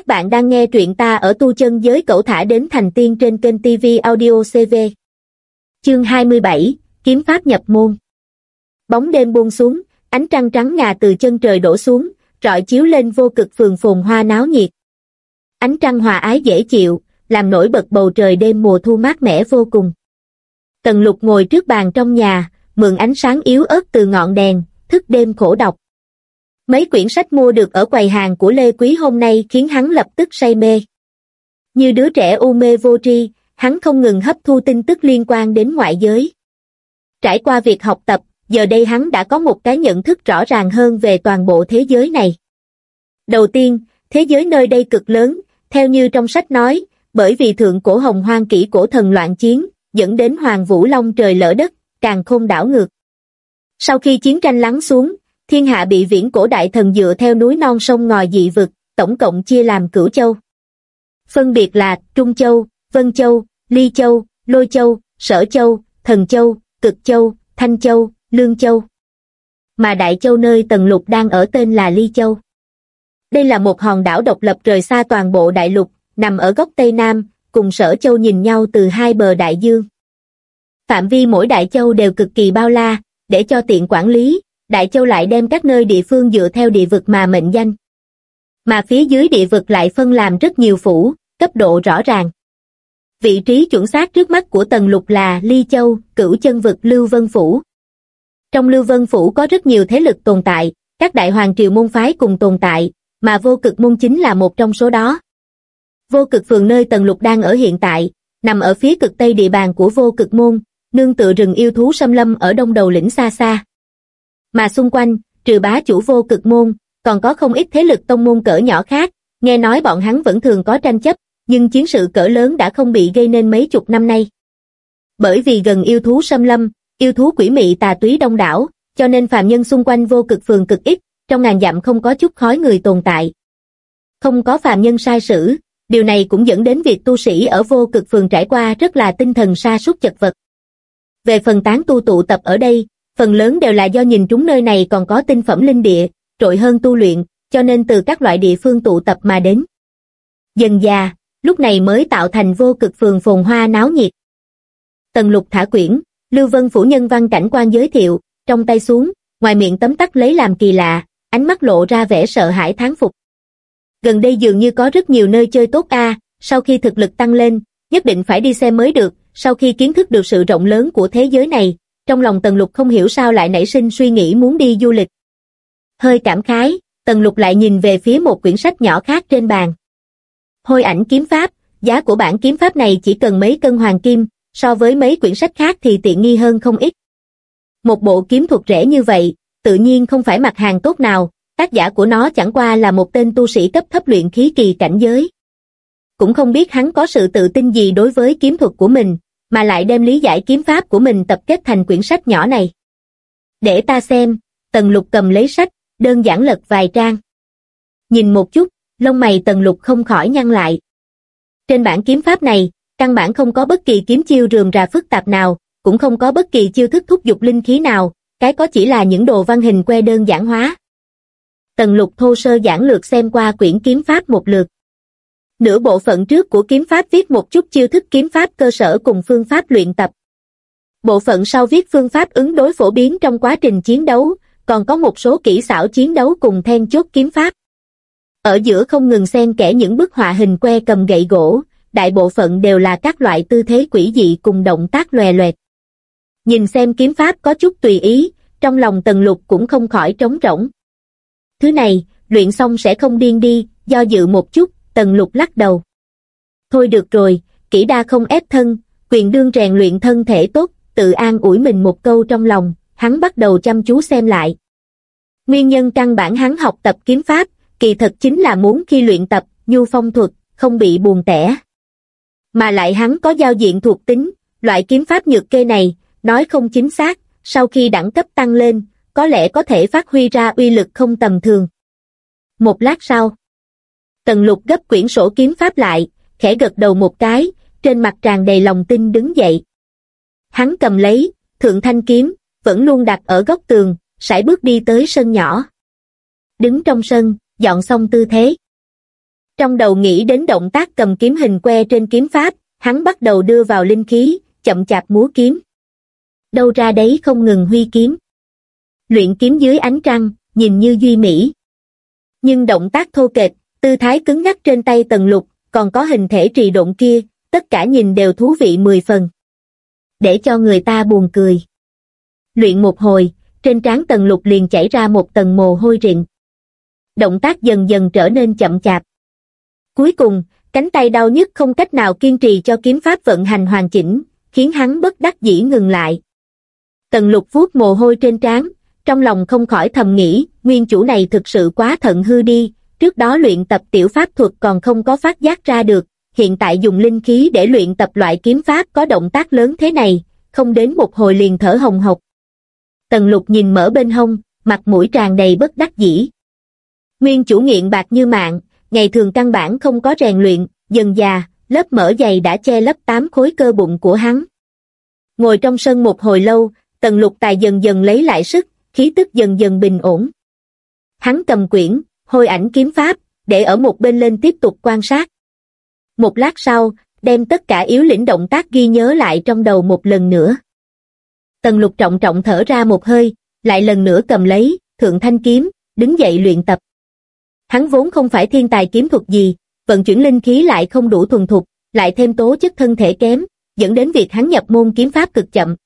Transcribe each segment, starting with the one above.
Các bạn đang nghe truyện ta ở tu chân giới cẩu thả đến thành tiên trên kênh TV Audio CV. Chương 27, Kiếm Pháp nhập môn. Bóng đêm buông xuống, ánh trăng trắng ngà từ chân trời đổ xuống, rọi chiếu lên vô cực phường phồn hoa náo nhiệt. Ánh trăng hòa ái dễ chịu, làm nổi bật bầu trời đêm mùa thu mát mẻ vô cùng. Tần lục ngồi trước bàn trong nhà, mượn ánh sáng yếu ớt từ ngọn đèn, thức đêm khổ đọc. Mấy quyển sách mua được ở quầy hàng của Lê Quý hôm nay khiến hắn lập tức say mê. Như đứa trẻ u mê vô tri, hắn không ngừng hấp thu tin tức liên quan đến ngoại giới. Trải qua việc học tập, giờ đây hắn đã có một cái nhận thức rõ ràng hơn về toàn bộ thế giới này. Đầu tiên, thế giới nơi đây cực lớn, theo như trong sách nói, bởi vì thượng cổ hồng hoang kỷ cổ thần loạn chiến, dẫn đến hoàng vũ long trời lỡ đất, càng không đảo ngược. Sau khi chiến tranh lắng xuống, thiên hạ bị viễn cổ đại thần dựa theo núi non sông ngòi dị vực, tổng cộng chia làm cửu châu. Phân biệt là Trung Châu, Vân Châu, Ly Châu, Lôi Châu, Sở Châu, Thần Châu, Cực Châu, Thanh Châu, Lương Châu. Mà Đại Châu nơi Tần Lục đang ở tên là Ly Châu. Đây là một hòn đảo độc lập rời xa toàn bộ đại lục, nằm ở góc Tây Nam, cùng Sở Châu nhìn nhau từ hai bờ đại dương. Phạm vi mỗi đại châu đều cực kỳ bao la, để cho tiện quản lý, Đại Châu lại đem các nơi địa phương dựa theo địa vực mà mệnh danh. Mà phía dưới địa vực lại phân làm rất nhiều phủ, cấp độ rõ ràng. Vị trí chuẩn xác trước mắt của Tần Lục là Ly Châu, cửu chân vực Lưu Vân Phủ. Trong Lưu Vân Phủ có rất nhiều thế lực tồn tại, các đại hoàng triều môn phái cùng tồn tại, mà vô cực môn chính là một trong số đó. Vô cực phường nơi Tần Lục đang ở hiện tại, nằm ở phía cực tây địa bàn của vô cực môn, nương tựa rừng yêu thú xâm lâm ở đông đầu lĩnh xa xa. Mà xung quanh, trừ bá chủ vô cực môn, còn có không ít thế lực tông môn cỡ nhỏ khác, nghe nói bọn hắn vẫn thường có tranh chấp, nhưng chiến sự cỡ lớn đã không bị gây nên mấy chục năm nay. Bởi vì gần yêu thú xâm lâm, yêu thú quỷ mị tà túy đông đảo, cho nên phàm nhân xung quanh vô cực phường cực ít, trong ngàn dặm không có chút khói người tồn tại. Không có phàm nhân sai sử, điều này cũng dẫn đến việc tu sĩ ở vô cực phường trải qua rất là tinh thần sa sút chật vật. Về phần tán tu tụ tập ở đây, phần lớn đều là do nhìn chúng nơi này còn có tinh phẩm linh địa, trội hơn tu luyện, cho nên từ các loại địa phương tụ tập mà đến. Dần già, lúc này mới tạo thành vô cực phường phồn hoa náo nhiệt. Tần lục thả quyển, Lưu Vân Phủ nhân văn cảnh quan giới thiệu, trong tay xuống, ngoài miệng tấm tắc lấy làm kỳ lạ, ánh mắt lộ ra vẻ sợ hãi tháng phục. Gần đây dường như có rất nhiều nơi chơi tốt a, sau khi thực lực tăng lên, nhất định phải đi xem mới được, sau khi kiến thức được sự rộng lớn của thế giới này, trong lòng Tần Lục không hiểu sao lại nảy sinh suy nghĩ muốn đi du lịch. Hơi cảm khái, Tần Lục lại nhìn về phía một quyển sách nhỏ khác trên bàn. Hôi ảnh kiếm pháp, giá của bản kiếm pháp này chỉ cần mấy cân hoàng kim, so với mấy quyển sách khác thì tiện nghi hơn không ít. Một bộ kiếm thuật rẻ như vậy, tự nhiên không phải mặt hàng tốt nào, tác giả của nó chẳng qua là một tên tu sĩ cấp thấp luyện khí kỳ cảnh giới. Cũng không biết hắn có sự tự tin gì đối với kiếm thuật của mình, mà lại đem lý giải kiếm pháp của mình tập kết thành quyển sách nhỏ này. Để ta xem, Tần Lục cầm lấy sách, đơn giản lật vài trang. Nhìn một chút, lông mày Tần Lục không khỏi nhăn lại. Trên bản kiếm pháp này, căn bản không có bất kỳ kiếm chiêu rườm rà phức tạp nào, cũng không có bất kỳ chiêu thức thúc giục linh khí nào, cái có chỉ là những đồ văn hình que đơn giản hóa. Tần Lục thô sơ giản lược xem qua quyển kiếm pháp một lượt. Nửa bộ phận trước của kiếm pháp viết một chút chiêu thức kiếm pháp cơ sở cùng phương pháp luyện tập. Bộ phận sau viết phương pháp ứng đối phổ biến trong quá trình chiến đấu, còn có một số kỹ xảo chiến đấu cùng then chốt kiếm pháp. Ở giữa không ngừng xen kẽ những bức họa hình que cầm gậy gỗ, đại bộ phận đều là các loại tư thế quỷ dị cùng động tác lòe loẹt. Nhìn xem kiếm pháp có chút tùy ý, trong lòng tần lục cũng không khỏi trống rỗng. Thứ này, luyện xong sẽ không điên đi, do dự một chút, tần lục lắc đầu. Thôi được rồi, kỹ đa không ép thân, quyền đương rèn luyện thân thể tốt, tự an ủi mình một câu trong lòng, hắn bắt đầu chăm chú xem lại. Nguyên nhân căn bản hắn học tập kiếm pháp, kỳ thật chính là muốn khi luyện tập, nhu phong thuật, không bị buồn tẻ. Mà lại hắn có giao diện thuộc tính, loại kiếm pháp nhược kê này, nói không chính xác, sau khi đẳng cấp tăng lên, có lẽ có thể phát huy ra uy lực không tầm thường. Một lát sau, Tần lục gấp quyển sổ kiếm pháp lại, khẽ gật đầu một cái, trên mặt tràn đầy lòng tin đứng dậy. Hắn cầm lấy, thượng thanh kiếm, vẫn luôn đặt ở góc tường, sải bước đi tới sân nhỏ. Đứng trong sân, dọn xong tư thế. Trong đầu nghĩ đến động tác cầm kiếm hình que trên kiếm pháp, hắn bắt đầu đưa vào linh khí, chậm chạp múa kiếm. Đâu ra đấy không ngừng huy kiếm. Luyện kiếm dưới ánh trăng, nhìn như duy mỹ. Nhưng động tác thô kệch, tư thái cứng ngắc trên tay tần lục, còn có hình thể trì động kia, tất cả nhìn đều thú vị mười phần. Để cho người ta buồn cười. Luyện một hồi, trên trán tần lục liền chảy ra một tầng mồ hôi rịn. Động tác dần dần trở nên chậm chạp. Cuối cùng, cánh tay đau nhức không cách nào kiên trì cho kiếm pháp vận hành hoàn chỉnh, khiến hắn bất đắc dĩ ngừng lại. Tần lục vuốt mồ hôi trên trán, trong lòng không khỏi thầm nghĩ, nguyên chủ này thực sự quá thận hư đi, trước đó luyện tập tiểu pháp thuật còn không có phát giác ra được, hiện tại dùng linh khí để luyện tập loại kiếm pháp có động tác lớn thế này, không đến một hồi liền thở hồng hộc. Tần lục nhìn mở bên hông, mặt mũi tràn đầy bất đắc dĩ. Nguyên chủ nghiện bạc như mạng, ngày thường căn bản không có rèn luyện, dần già, lớp mỡ dày đã che lấp tám khối cơ bụng của hắn. Ngồi trong sân một hồi lâu, tần lục tài dần dần lấy lại sức, khí tức dần dần bình ổn. Hắn cầm quyển, hôi ảnh kiếm pháp, để ở một bên lên tiếp tục quan sát. Một lát sau, đem tất cả yếu lĩnh động tác ghi nhớ lại trong đầu một lần nữa. Tần lục trọng trọng thở ra một hơi, lại lần nữa cầm lấy, thượng thanh kiếm, đứng dậy luyện tập. Hắn vốn không phải thiên tài kiếm thuật gì, vận chuyển linh khí lại không đủ thuần thục, lại thêm tố chất thân thể kém, dẫn đến việc hắn nhập môn kiếm pháp cực chậm.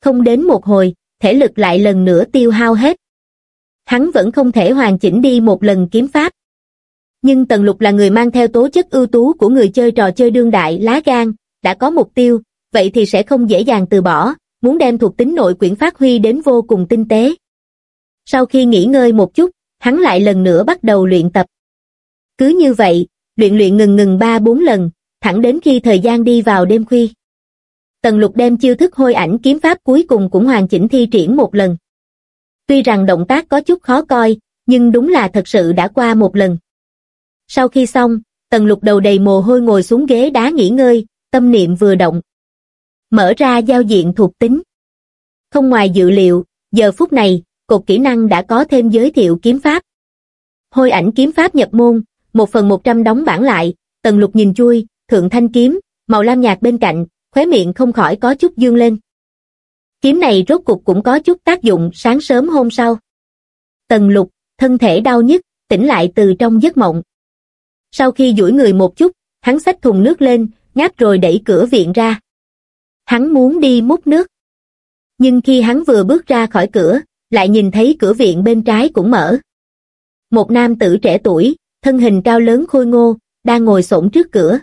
Không đến một hồi, thể lực lại lần nữa tiêu hao hết. Hắn vẫn không thể hoàn chỉnh đi một lần kiếm pháp. Nhưng Tần Lục là người mang theo tố chất ưu tú của người chơi trò chơi đương đại lá gan, đã có mục tiêu, vậy thì sẽ không dễ dàng từ bỏ, muốn đem thuộc tính nội quyển phát huy đến vô cùng tinh tế. Sau khi nghỉ ngơi một chút, hắn lại lần nữa bắt đầu luyện tập. Cứ như vậy, luyện luyện ngừng ngừng ba bốn lần, thẳng đến khi thời gian đi vào đêm khuya. Tần lục đem chiêu thức hôi ảnh kiếm pháp cuối cùng cũng hoàn chỉnh thi triển một lần. Tuy rằng động tác có chút khó coi, nhưng đúng là thật sự đã qua một lần. Sau khi xong, tần lục đầu đầy mồ hôi ngồi xuống ghế đá nghỉ ngơi, tâm niệm vừa động. Mở ra giao diện thuộc tính. Không ngoài dự liệu, giờ phút này, cột kỹ năng đã có thêm giới thiệu kiếm pháp. Hôi ảnh kiếm pháp nhập môn, một phần một trăm đóng bản lại, tần lục nhìn chui, thượng thanh kiếm, màu lam nhạt bên cạnh, khóe miệng không khỏi có chút dương lên. Kiếm này rốt cục cũng có chút tác dụng sáng sớm hôm sau. Tần lục, thân thể đau nhức, tỉnh lại từ trong giấc mộng. Sau khi duỗi người một chút, hắn xách thùng nước lên, ngáp rồi đẩy cửa viện ra. Hắn muốn đi múc nước. Nhưng khi hắn vừa bước ra khỏi cửa, lại nhìn thấy cửa viện bên trái cũng mở. Một nam tử trẻ tuổi, thân hình cao lớn khôi ngô, đang ngồi xổm trước cửa.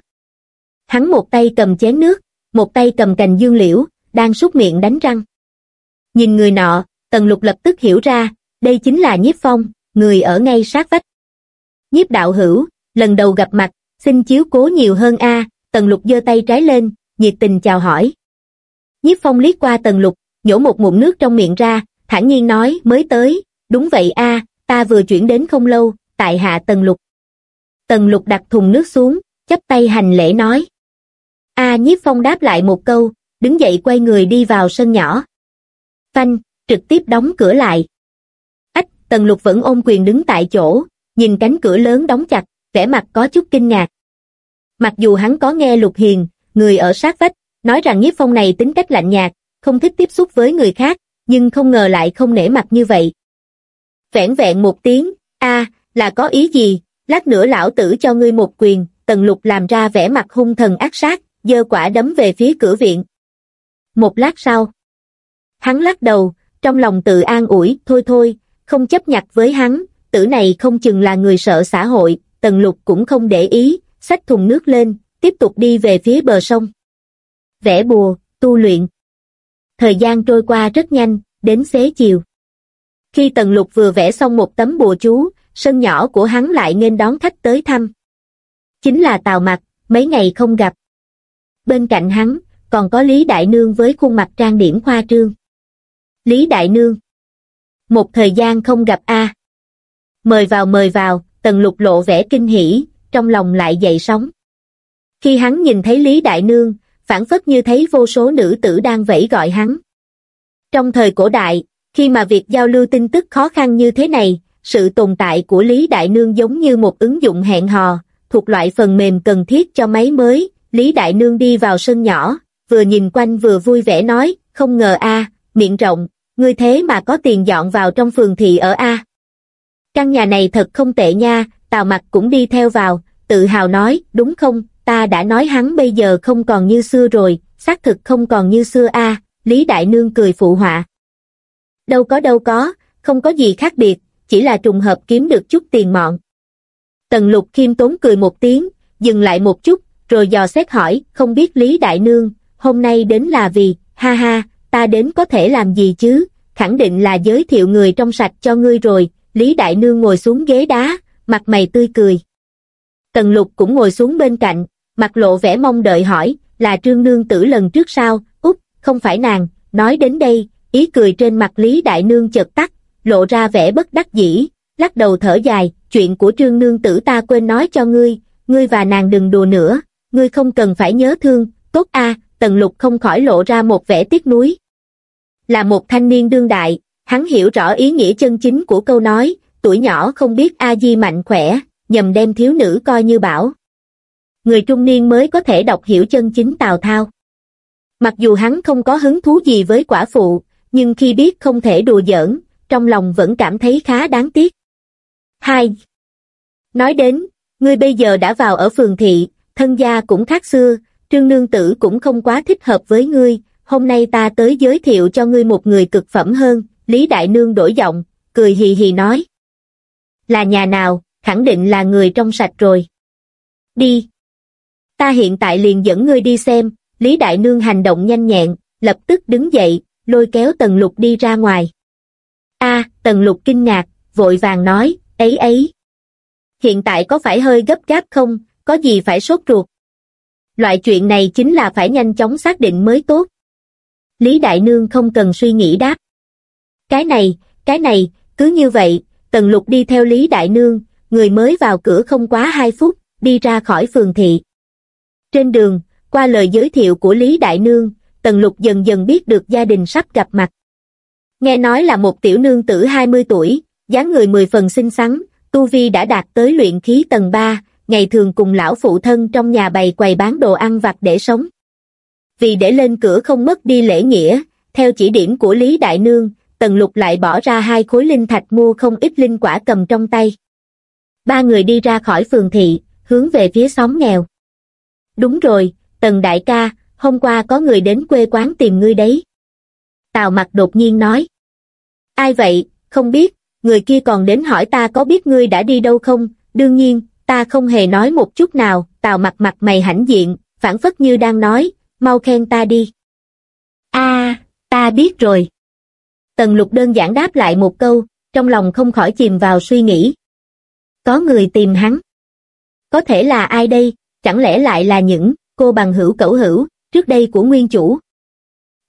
Hắn một tay cầm chén nước, một tay cầm cành dương liễu, đang súc miệng đánh răng. Nhìn người nọ, Tần Lục lập tức hiểu ra, đây chính là Nhiếp Phong, người ở ngay sát vách. Nhiếp đạo hữu, lần đầu gặp mặt, xin chiếu cố nhiều hơn a Tần Lục giơ tay trái lên, nhiệt tình chào hỏi. Nhiếp Phong liếc qua Tần Lục, nhổ một ngụm nước trong miệng ra, thản nhiên nói mới tới, đúng vậy a ta vừa chuyển đến không lâu, tại hạ Tần Lục. Tần Lục đặt thùng nước xuống, chắp tay hành lễ nói. A nhiếp phong đáp lại một câu, đứng dậy quay người đi vào sân nhỏ. Phanh, trực tiếp đóng cửa lại. Ách, Tần Lục vẫn ôm quyền đứng tại chỗ, nhìn cánh cửa lớn đóng chặt, vẻ mặt có chút kinh ngạc. Mặc dù hắn có nghe Lục Hiền, người ở sát vách, nói rằng nhiếp phong này tính cách lạnh nhạt, không thích tiếp xúc với người khác, nhưng không ngờ lại không nể mặt như vậy. Vẹn vẹn một tiếng, a là có ý gì, lát nữa lão tử cho ngươi một quyền, tần lục làm ra vẻ mặt hung thần ác sát, giơ quả đấm về phía cửa viện. Một lát sau, hắn lắc đầu, trong lòng tự an ủi, thôi thôi, không chấp nhặt với hắn, tử này không chừng là người sợ xã hội, tần lục cũng không để ý, xách thùng nước lên, tiếp tục đi về phía bờ sông. Vẽ bùa, tu luyện. Thời gian trôi qua rất nhanh, đến xế chiều. Khi Tần Lục vừa vẽ xong một tấm bùa chú, sân nhỏ của hắn lại nên đón khách tới thăm. Chính là Tào Mặc, mấy ngày không gặp. Bên cạnh hắn, còn có Lý Đại Nương với khuôn mặt trang điểm khoa trương. Lý Đại Nương Một thời gian không gặp A. Mời vào mời vào, Tần Lục lộ vẻ kinh hỉ, trong lòng lại dậy sóng. Khi hắn nhìn thấy Lý Đại Nương, phản phất như thấy vô số nữ tử đang vẫy gọi hắn. Trong thời cổ đại, khi mà việc giao lưu tin tức khó khăn như thế này, sự tồn tại của Lý Đại Nương giống như một ứng dụng hẹn hò, thuộc loại phần mềm cần thiết cho máy mới, Lý Đại Nương đi vào sân nhỏ, vừa nhìn quanh vừa vui vẻ nói, không ngờ a miệng rộng, ngươi thế mà có tiền dọn vào trong phường thị ở a Căn nhà này thật không tệ nha, Tào Mặc cũng đi theo vào, tự hào nói, đúng không, ta đã nói hắn bây giờ không còn như xưa rồi, xác thực không còn như xưa a Lý Đại Nương cười phụ họa. Đâu có đâu có, không có gì khác biệt, chỉ là trùng hợp kiếm được chút tiền mọn. Tần lục khiêm tốn cười một tiếng, dừng lại một chút, rồi dò xét hỏi, không biết Lý Đại Nương, hôm nay đến là vì, ha ha, ta đến có thể làm gì chứ, khẳng định là giới thiệu người trong sạch cho ngươi rồi, Lý Đại Nương ngồi xuống ghế đá, mặt mày tươi cười. Tần lục cũng ngồi xuống bên cạnh, mặt lộ vẻ mong đợi hỏi, là trương nương tử lần trước sao, úp không phải nàng, nói đến đây, ý cười trên mặt Lý Đại Nương chợt tắt, lộ ra vẻ bất đắc dĩ, lắc đầu thở dài, chuyện của trương nương tử ta quên nói cho ngươi, ngươi và nàng đừng đùa nữa, ngươi không cần phải nhớ thương, tốt a. Tần lục không khỏi lộ ra một vẻ tiếc nuối. Là một thanh niên đương đại, hắn hiểu rõ ý nghĩa chân chính của câu nói, tuổi nhỏ không biết A-di mạnh khỏe, nhầm đem thiếu nữ coi như bảo. Người trung niên mới có thể đọc hiểu chân chính Tào Thao. Mặc dù hắn không có hứng thú gì với quả phụ, nhưng khi biết không thể đùa giỡn, trong lòng vẫn cảm thấy khá đáng tiếc. 2. Nói đến, ngươi bây giờ đã vào ở phường thị, thân gia cũng khác xưa, trương nương tử cũng không quá thích hợp với ngươi, hôm nay ta tới giới thiệu cho ngươi một người cực phẩm hơn, Lý Đại Nương đổi giọng, cười hì hì nói. Là nhà nào, khẳng định là người trong sạch rồi. Đi. Ta hiện tại liền dẫn ngươi đi xem, Lý Đại Nương hành động nhanh nhẹn, lập tức đứng dậy, lôi kéo Tần Lục đi ra ngoài. a Tần Lục kinh ngạc, vội vàng nói, ấy ấy. Hiện tại có phải hơi gấp gáp không, có gì phải sốt ruột. Loại chuyện này chính là phải nhanh chóng xác định mới tốt. Lý Đại Nương không cần suy nghĩ đáp. Cái này, cái này, cứ như vậy, Tần Lục đi theo Lý Đại Nương, người mới vào cửa không quá 2 phút, đi ra khỏi phường thị. Trên đường, qua lời giới thiệu của Lý Đại Nương, Tần Lục dần dần biết được gia đình sắp gặp mặt. Nghe nói là một tiểu nương tử 20 tuổi, dáng người 10 phần xinh xắn, Tu Vi đã đạt tới luyện khí tầng 3, ngày thường cùng lão phụ thân trong nhà bày quầy bán đồ ăn vặt để sống. Vì để lên cửa không mất đi lễ nghĩa, theo chỉ điểm của Lý Đại Nương, Tần Lục lại bỏ ra hai khối linh thạch mua không ít linh quả cầm trong tay. Ba người đi ra khỏi phường thị, hướng về phía xóm nghèo. Đúng rồi, Tần Đại ca, hôm qua có người đến quê quán tìm ngươi đấy. Tào mặt đột nhiên nói. Ai vậy, không biết, người kia còn đến hỏi ta có biết ngươi đã đi đâu không, đương nhiên, ta không hề nói một chút nào, tào mặt mặt mày hãnh diện, phản phất như đang nói, mau khen ta đi. a ta biết rồi. Tần lục đơn giản đáp lại một câu, trong lòng không khỏi chìm vào suy nghĩ. Có người tìm hắn. Có thể là ai đây, chẳng lẽ lại là những cô bằng hữu cẩu hữu, trước đây của nguyên chủ.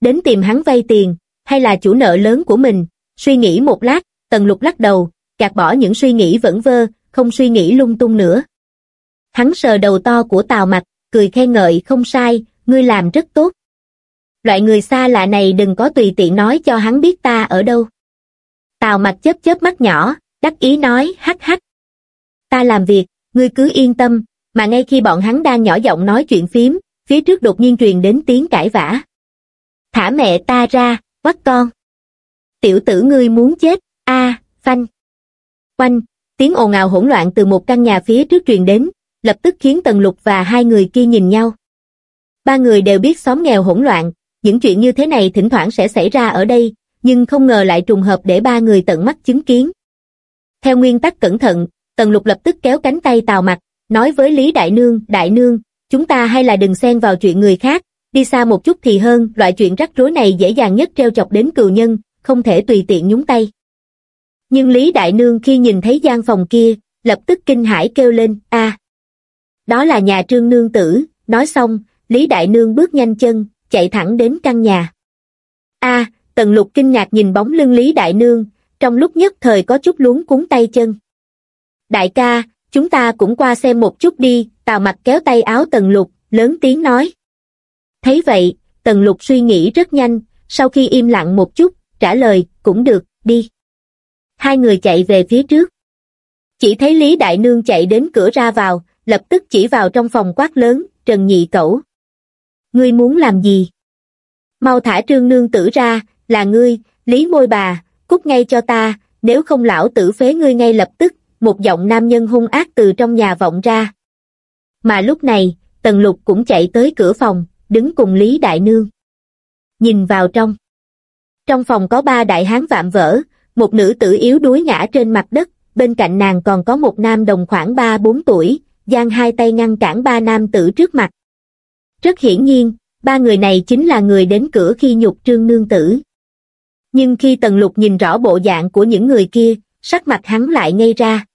Đến tìm hắn vay tiền, hay là chủ nợ lớn của mình, suy nghĩ một lát, tần lục lắc đầu, gạt bỏ những suy nghĩ vẩn vơ, không suy nghĩ lung tung nữa. Hắn sờ đầu to của Tào Mạch, cười khen ngợi không sai, ngươi làm rất tốt. Loại người xa lạ này đừng có tùy tiện nói cho hắn biết ta ở đâu. Tào mặt chớp chớp mắt nhỏ, đắc ý nói hắc hắc. Ta làm việc, ngươi cứ yên tâm, mà ngay khi bọn hắn đang nhỏ giọng nói chuyện phím, phía trước đột nhiên truyền đến tiếng cãi vã. Thả mẹ ta ra, quắt con. Tiểu tử ngươi muốn chết, a phanh. Quanh, tiếng ồn ào hỗn loạn từ một căn nhà phía trước truyền đến, lập tức khiến Tần Lục và hai người kia nhìn nhau. Ba người đều biết xóm nghèo hỗn loạn, những chuyện như thế này thỉnh thoảng sẽ xảy ra ở đây, nhưng không ngờ lại trùng hợp để ba người tận mắt chứng kiến. Theo nguyên tắc cẩn thận, Tần Lục lập tức kéo cánh tay Tào Mặt, nói với Lý Đại Nương, Đại Nương, chúng ta hay là đừng xen vào chuyện người khác, đi xa một chút thì hơn, loại chuyện rắc rối này dễ dàng nhất treo chọc đến cừu nhân, không thể tùy tiện nhúng tay. Nhưng Lý Đại Nương khi nhìn thấy gian phòng kia, lập tức kinh hãi kêu lên, a Đó là nhà trương nương tử, nói xong, Lý Đại Nương bước nhanh chân, chạy thẳng đến căn nhà. a Tần Lục kinh ngạc nhìn bóng lưng Lý Đại Nương, trong lúc nhất thời có chút luống cuốn tay chân. Đại ca, chúng ta cũng qua xem một chút đi, Tào mặt kéo tay áo Tần Lục, lớn tiếng nói. Thấy vậy, Tần Lục suy nghĩ rất nhanh, sau khi im lặng một chút, trả lời, cũng được, đi. Hai người chạy về phía trước. Chỉ thấy Lý Đại Nương chạy đến cửa ra vào, lập tức chỉ vào trong phòng quát lớn, Trần Nhị Cẩu. Ngươi muốn làm gì? Mau thả trương nương tử ra, là ngươi, lý môi bà, cút ngay cho ta, nếu không lão tử phế ngươi ngay lập tức, một giọng nam nhân hung ác từ trong nhà vọng ra. Mà lúc này, Tần Lục cũng chạy tới cửa phòng, đứng cùng Lý Đại Nương. Nhìn vào trong. Trong phòng có ba đại hán vạm vỡ, một nữ tử yếu đuối ngã trên mặt đất, bên cạnh nàng còn có một nam đồng khoảng 3-4 tuổi, giang hai tay ngăn cản ba nam tử trước mặt. Rất hiển nhiên, ba người này chính là người đến cửa khi nhục trương nương tử. Nhưng khi Tần Lục nhìn rõ bộ dạng của những người kia, sắc mặt hắn lại ngây ra.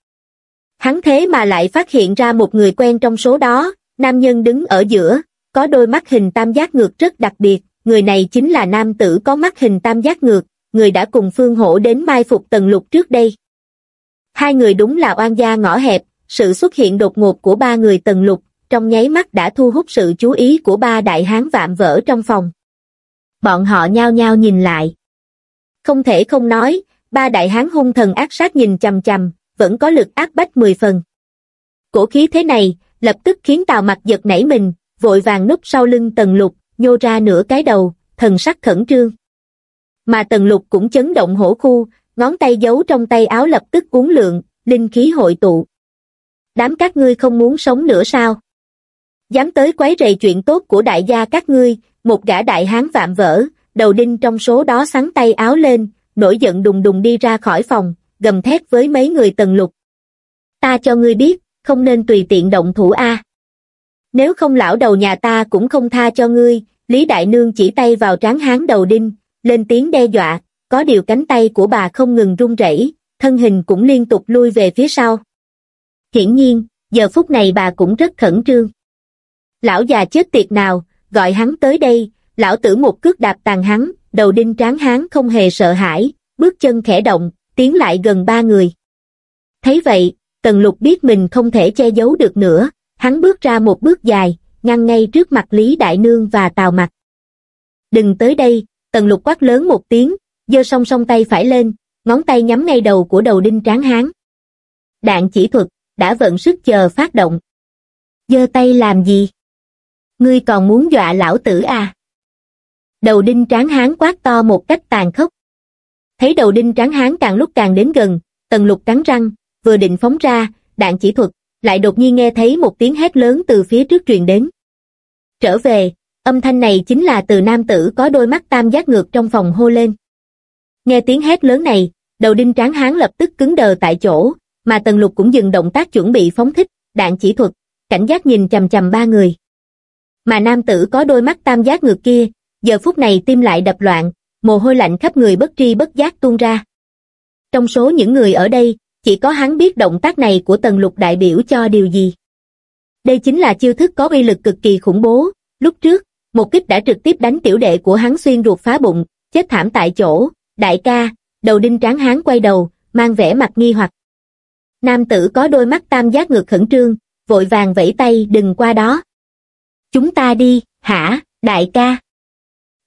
Hắn thế mà lại phát hiện ra một người quen trong số đó, nam nhân đứng ở giữa, có đôi mắt hình tam giác ngược rất đặc biệt, người này chính là nam tử có mắt hình tam giác ngược, người đã cùng Phương Hổ đến mai phục Tần Lục trước đây. Hai người đúng là oan gia ngõ hẹp, sự xuất hiện đột ngột của ba người Tần Lục, trong nháy mắt đã thu hút sự chú ý của ba đại hán vạm vỡ trong phòng. Bọn họ nhao nhao nhìn lại. Không thể không nói, ba đại hán hung thần ác sát nhìn chầm chầm, vẫn có lực áp bách mười phần. Cổ khí thế này, lập tức khiến Tào mặt giật nảy mình, vội vàng núp sau lưng Tần Lục, nhô ra nửa cái đầu, thần sắc khẩn trương. Mà Tần Lục cũng chấn động hổ khu, ngón tay giấu trong tay áo lập tức uốn lượng, linh khí hội tụ. Đám các ngươi không muốn sống nữa sao? Dám tới quấy rầy chuyện tốt của đại gia các ngươi, một gã đại hán vạm vỡ, đầu đinh trong số đó sắn tay áo lên, nổi giận đùng đùng đi ra khỏi phòng, gầm thét với mấy người tần lục. Ta cho ngươi biết, không nên tùy tiện động thủ A. Nếu không lão đầu nhà ta cũng không tha cho ngươi, Lý Đại Nương chỉ tay vào trán hán đầu đinh, lên tiếng đe dọa, có điều cánh tay của bà không ngừng run rẩy, thân hình cũng liên tục lui về phía sau. Hiển nhiên, giờ phút này bà cũng rất khẩn trương. Lão già chết tiệt nào, gọi hắn tới đây, lão tử một cước đạp tàn hắn, đầu đinh tráng hắn không hề sợ hãi, bước chân khẽ động, tiến lại gần ba người. Thấy vậy, Tần Lục biết mình không thể che giấu được nữa, hắn bước ra một bước dài, ngăn ngay trước mặt Lý Đại Nương và Tào Mặc. Đừng tới đây, Tần Lục quát lớn một tiếng, giơ song song tay phải lên, ngón tay nhắm ngay đầu của đầu đinh tráng hán. Đạn chỉ thuật, đã vận sức chờ phát động. Giơ tay làm gì? Ngươi còn muốn dọa lão tử à? Đầu đinh tráng hán quát to một cách tàn khốc. Thấy đầu đinh tráng hán càng lúc càng đến gần, tần lục cắn răng, vừa định phóng ra, đạn chỉ thuật, lại đột nhiên nghe thấy một tiếng hét lớn từ phía trước truyền đến. Trở về, âm thanh này chính là từ nam tử có đôi mắt tam giác ngược trong phòng hô lên. Nghe tiếng hét lớn này, đầu đinh tráng hán lập tức cứng đờ tại chỗ, mà tần lục cũng dừng động tác chuẩn bị phóng thích, đạn chỉ thuật, cảnh giác nhìn chầm chầm ba người. Mà nam tử có đôi mắt tam giác ngược kia, giờ phút này tim lại đập loạn, mồ hôi lạnh khắp người bất tri bất giác tuôn ra. Trong số những người ở đây, chỉ có hắn biết động tác này của tần lục đại biểu cho điều gì. Đây chính là chiêu thức có uy lực cực kỳ khủng bố, lúc trước, một kích đã trực tiếp đánh tiểu đệ của hắn xuyên ruột phá bụng, chết thảm tại chỗ, đại ca, đầu đinh tráng hắn quay đầu, mang vẻ mặt nghi hoặc. Nam tử có đôi mắt tam giác ngược khẩn trương, vội vàng vẫy tay đừng qua đó. Chúng ta đi, hả, đại ca?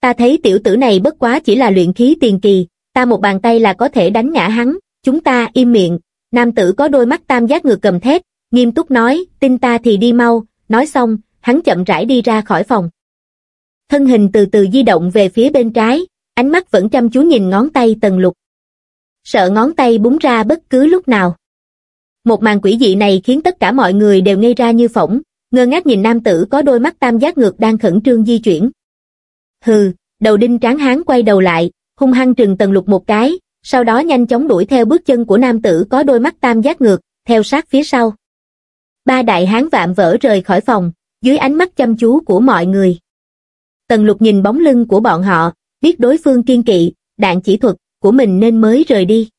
Ta thấy tiểu tử này bất quá chỉ là luyện khí tiền kỳ, ta một bàn tay là có thể đánh ngã hắn, chúng ta im miệng. Nam tử có đôi mắt tam giác ngược cầm thét, nghiêm túc nói, tin ta thì đi mau, nói xong, hắn chậm rãi đi ra khỏi phòng. Thân hình từ từ di động về phía bên trái, ánh mắt vẫn chăm chú nhìn ngón tay tần lục. Sợ ngón tay búng ra bất cứ lúc nào. Một màn quỷ dị này khiến tất cả mọi người đều ngây ra như phỏng, ngơ ngác nhìn nam tử có đôi mắt tam giác ngược đang khẩn trương di chuyển. Hừ, đầu đinh tráng hán quay đầu lại, hung hăng trừng tần lục một cái, sau đó nhanh chóng đuổi theo bước chân của nam tử có đôi mắt tam giác ngược, theo sát phía sau. Ba đại hán vạm vỡ rời khỏi phòng, dưới ánh mắt chăm chú của mọi người. Tần lục nhìn bóng lưng của bọn họ, biết đối phương kiên kỵ, đạn chỉ thuật của mình nên mới rời đi.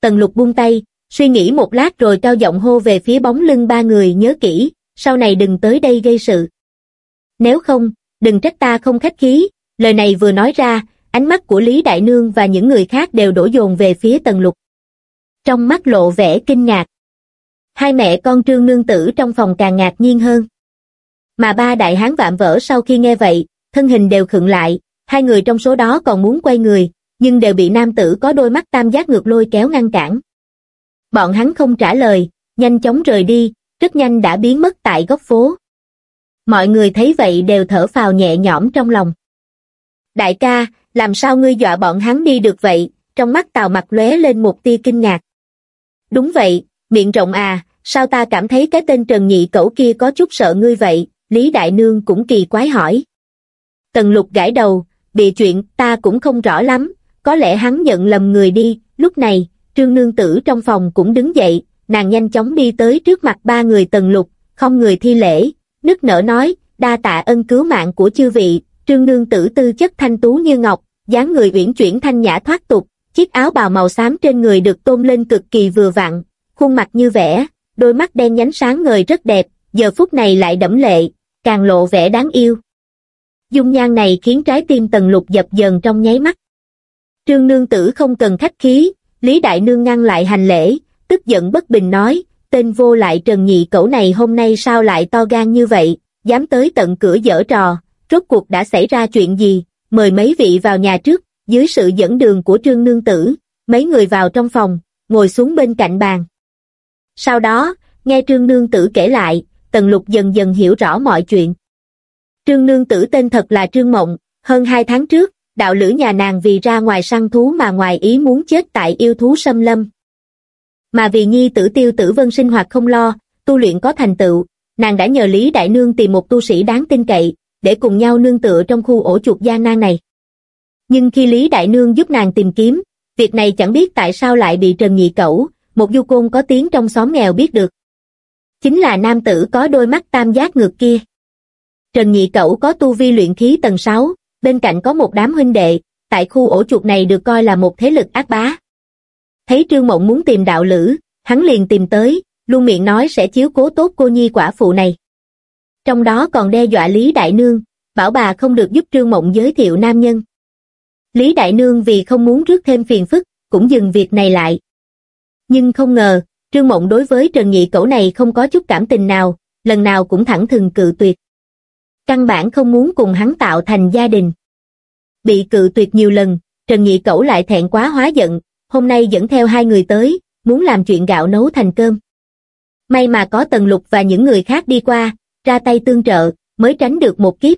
Tần lục buông tay, suy nghĩ một lát rồi cao giọng hô về phía bóng lưng ba người nhớ kỹ, sau này đừng tới đây gây sự. Nếu không, đừng trách ta không khách khí, lời này vừa nói ra, ánh mắt của Lý Đại Nương và những người khác đều đổ dồn về phía Tần Lục. Trong mắt lộ vẻ kinh ngạc. Hai mẹ con trương nương tử trong phòng càng ngạc nhiên hơn. Mà ba đại hán vạm vỡ sau khi nghe vậy, thân hình đều khựng lại, hai người trong số đó còn muốn quay người, nhưng đều bị nam tử có đôi mắt tam giác ngược lôi kéo ngăn cản. Bọn hắn không trả lời, nhanh chóng rời đi, rất nhanh đã biến mất tại góc phố. Mọi người thấy vậy đều thở phào nhẹ nhõm trong lòng. Đại ca, làm sao ngươi dọa bọn hắn đi được vậy, trong mắt tào mặt lóe lên một tia kinh ngạc. Đúng vậy, miệng rộng à, sao ta cảm thấy cái tên Trần Nhị Cẩu kia có chút sợ ngươi vậy, Lý Đại Nương cũng kỳ quái hỏi. Tần lục gãi đầu, bị chuyện ta cũng không rõ lắm, có lẽ hắn nhận lầm người đi, lúc này, trương nương tử trong phòng cũng đứng dậy, nàng nhanh chóng đi tới trước mặt ba người tần lục, không người thi lễ, nức nở nói, đa tạ ân cứu mạng của chư vị, trương nương tử tư chất thanh tú như ngọc, dáng người uyển chuyển thanh nhã thoát tục, chiếc áo bào màu xám trên người được tôn lên cực kỳ vừa vặn, khuôn mặt như vẽ, đôi mắt đen nhánh sáng ngời rất đẹp, giờ phút này lại đẫm lệ, càng lộ vẻ đáng yêu. Dung nhan này khiến trái tim tần lục dập dần trong nháy mắt. Trương nương tử không cần khách khí, Lý Đại Nương ngăn lại hành lễ, tức giận bất bình nói, tên vô lại trần nhị cẩu này hôm nay sao lại to gan như vậy, dám tới tận cửa dở trò, rốt cuộc đã xảy ra chuyện gì, mời mấy vị vào nhà trước, dưới sự dẫn đường của trương nương tử, mấy người vào trong phòng, ngồi xuống bên cạnh bàn. Sau đó, nghe trương nương tử kể lại, tần lục dần dần hiểu rõ mọi chuyện. Trương nương tử tên thật là Trương Mộng, hơn hai tháng trước, đạo lữ nhà nàng vì ra ngoài săn thú mà ngoài ý muốn chết tại yêu thú xâm lâm. Mà vì nhi tử tiêu tử vân sinh hoạt không lo, tu luyện có thành tựu, nàng đã nhờ Lý Đại Nương tìm một tu sĩ đáng tin cậy, để cùng nhau nương tựa trong khu ổ chuột gia nan này. Nhưng khi Lý Đại Nương giúp nàng tìm kiếm, việc này chẳng biết tại sao lại bị Trần Nhị Cẩu, một du côn có tiếng trong xóm nghèo biết được. Chính là nam tử có đôi mắt tam giác ngược kia. Trần Nhị Cẩu có tu vi luyện khí tầng 6, bên cạnh có một đám huynh đệ, tại khu ổ chuột này được coi là một thế lực ác bá. Thấy Trương Mộng muốn tìm đạo lữ, hắn liền tìm tới, luôn miệng nói sẽ chiếu cố tốt cô nhi quả phụ này. Trong đó còn đe dọa Lý Đại Nương, bảo bà không được giúp Trương Mộng giới thiệu nam nhân. Lý Đại Nương vì không muốn rước thêm phiền phức, cũng dừng việc này lại. Nhưng không ngờ, Trương Mộng đối với Trần Nhị Cẩu này không có chút cảm tình nào, lần nào cũng thẳng thừng cự tuyệt. Căn bản không muốn cùng hắn tạo thành gia đình. Bị cự tuyệt nhiều lần, Trần Nhị Cẩu lại thẹn quá hóa giận, hôm nay dẫn theo hai người tới, muốn làm chuyện gạo nấu thành cơm. May mà có Tần Lục và những người khác đi qua, ra tay tương trợ, mới tránh được một kiếp.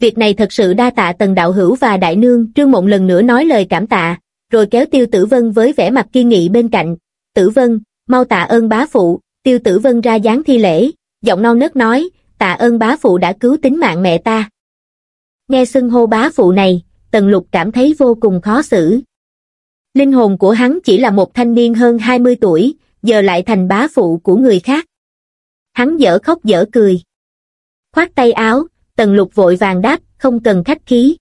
Việc này thật sự đa tạ Tần Đạo Hữu và Đại Nương, Trương Mộng lần nữa nói lời cảm tạ, rồi kéo Tiêu Tử Vân với vẻ mặt kiên nghị bên cạnh. Tử Vân, mau tạ ơn bá phụ, Tiêu Tử Vân ra dáng thi lễ, giọng non nớt nói, tạ ơn bá phụ đã cứu tính mạng mẹ ta. Nghe xưng hô bá phụ này, Tần Lục cảm thấy vô cùng khó xử. Linh hồn của hắn chỉ là một thanh niên hơn 20 tuổi, giờ lại thành bá phụ của người khác. Hắn dở khóc dở cười. Khoát tay áo, Tần Lục vội vàng đáp, không cần khách khí.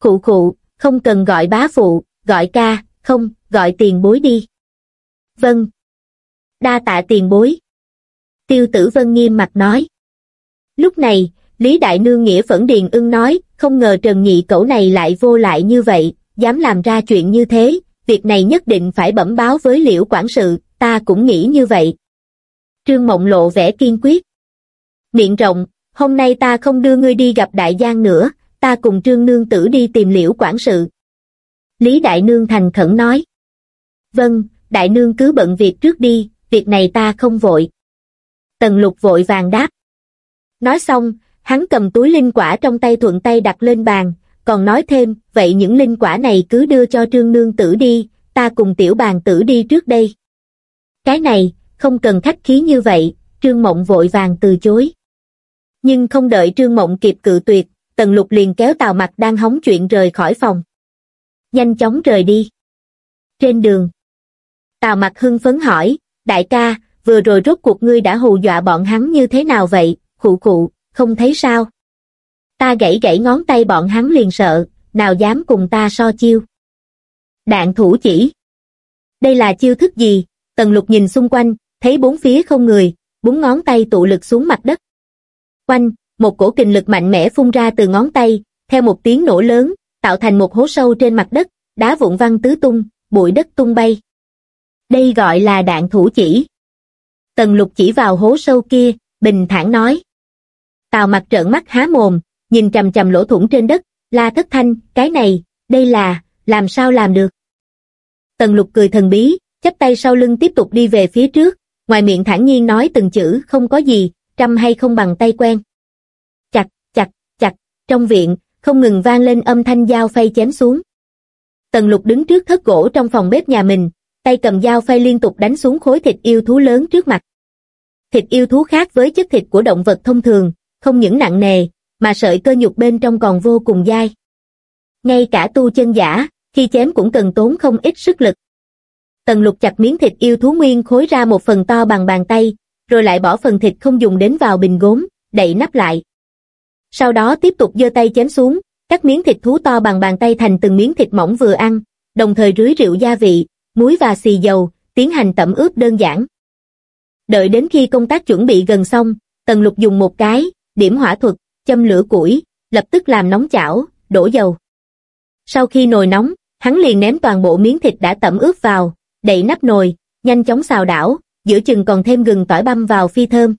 Khụ khụ, không cần gọi bá phụ, gọi ca, không, gọi tiền bối đi. Vâng. Đa tạ tiền bối. Tiêu tử vân nghiêm mặt nói. Lúc này, Lý Đại Nương Nghĩa Phẫn Điền ưng nói, không ngờ Trần Nhị cẩu này lại vô lại như vậy, dám làm ra chuyện như thế, việc này nhất định phải bẩm báo với liễu quản sự, ta cũng nghĩ như vậy. Trương Mộng lộ vẻ kiên quyết. Miệng rộng, hôm nay ta không đưa ngươi đi gặp đại giang nữa, ta cùng Trương Nương Tử đi tìm liễu quản sự. Lý Đại Nương thành khẩn nói. Vâng, Đại Nương cứ bận việc trước đi, việc này ta không vội. Tần lục vội vàng đáp. Nói xong, hắn cầm túi linh quả trong tay thuận tay đặt lên bàn, còn nói thêm, vậy những linh quả này cứ đưa cho trương nương tử đi, ta cùng tiểu bàn tử đi trước đây. Cái này, không cần khách khí như vậy, trương mộng vội vàng từ chối. Nhưng không đợi trương mộng kịp cự tuyệt, tần lục liền kéo tàu mặt đang hóng chuyện rời khỏi phòng. Nhanh chóng rời đi. Trên đường. Tào mặt hưng phấn hỏi, đại ca, vừa rồi rốt cuộc ngươi đã hù dọa bọn hắn như thế nào vậy, khụ khụ, không thấy sao. Ta gãy gãy ngón tay bọn hắn liền sợ, nào dám cùng ta so chiêu. Đạn thủ chỉ. Đây là chiêu thức gì? Tần lục nhìn xung quanh, thấy bốn phía không người, bốn ngón tay tụ lực xuống mặt đất. Quanh, một cổ kình lực mạnh mẽ phun ra từ ngón tay, theo một tiếng nổ lớn, tạo thành một hố sâu trên mặt đất, đá vụn văng tứ tung, bụi đất tung bay. Đây gọi là đạn thủ chỉ. Tần lục chỉ vào hố sâu kia, bình thản nói. Tào mặt trợn mắt há mồm, nhìn chầm chầm lỗ thủng trên đất, la thất thanh, cái này, đây là, làm sao làm được. Tần lục cười thần bí, chắp tay sau lưng tiếp tục đi về phía trước, ngoài miệng thản nhiên nói từng chữ không có gì, trăm hay không bằng tay quen. Chặt, chặt, chặt, trong viện, không ngừng vang lên âm thanh dao phay chém xuống. Tần lục đứng trước thất gỗ trong phòng bếp nhà mình, tay cầm dao phay liên tục đánh xuống khối thịt yêu thú lớn trước mặt. Thịt yêu thú khác với chất thịt của động vật thông thường, không những nặng nề, mà sợi cơ nhục bên trong còn vô cùng dai. Ngay cả tu chân giả, khi chém cũng cần tốn không ít sức lực. Tần lục chặt miếng thịt yêu thú nguyên khối ra một phần to bằng bàn tay, rồi lại bỏ phần thịt không dùng đến vào bình gốm, đậy nắp lại. Sau đó tiếp tục giơ tay chém xuống, cắt miếng thịt thú to bằng bàn tay thành từng miếng thịt mỏng vừa ăn, đồng thời rưới rượu gia vị, muối và xì dầu, tiến hành tẩm ướp đơn giản. Đợi đến khi công tác chuẩn bị gần xong, Tần Lục dùng một cái, điểm hỏa thuật, châm lửa củi, lập tức làm nóng chảo, đổ dầu. Sau khi nồi nóng, hắn liền ném toàn bộ miếng thịt đã tẩm ướp vào, đậy nắp nồi, nhanh chóng xào đảo, giữa chừng còn thêm gừng tỏi băm vào phi thơm.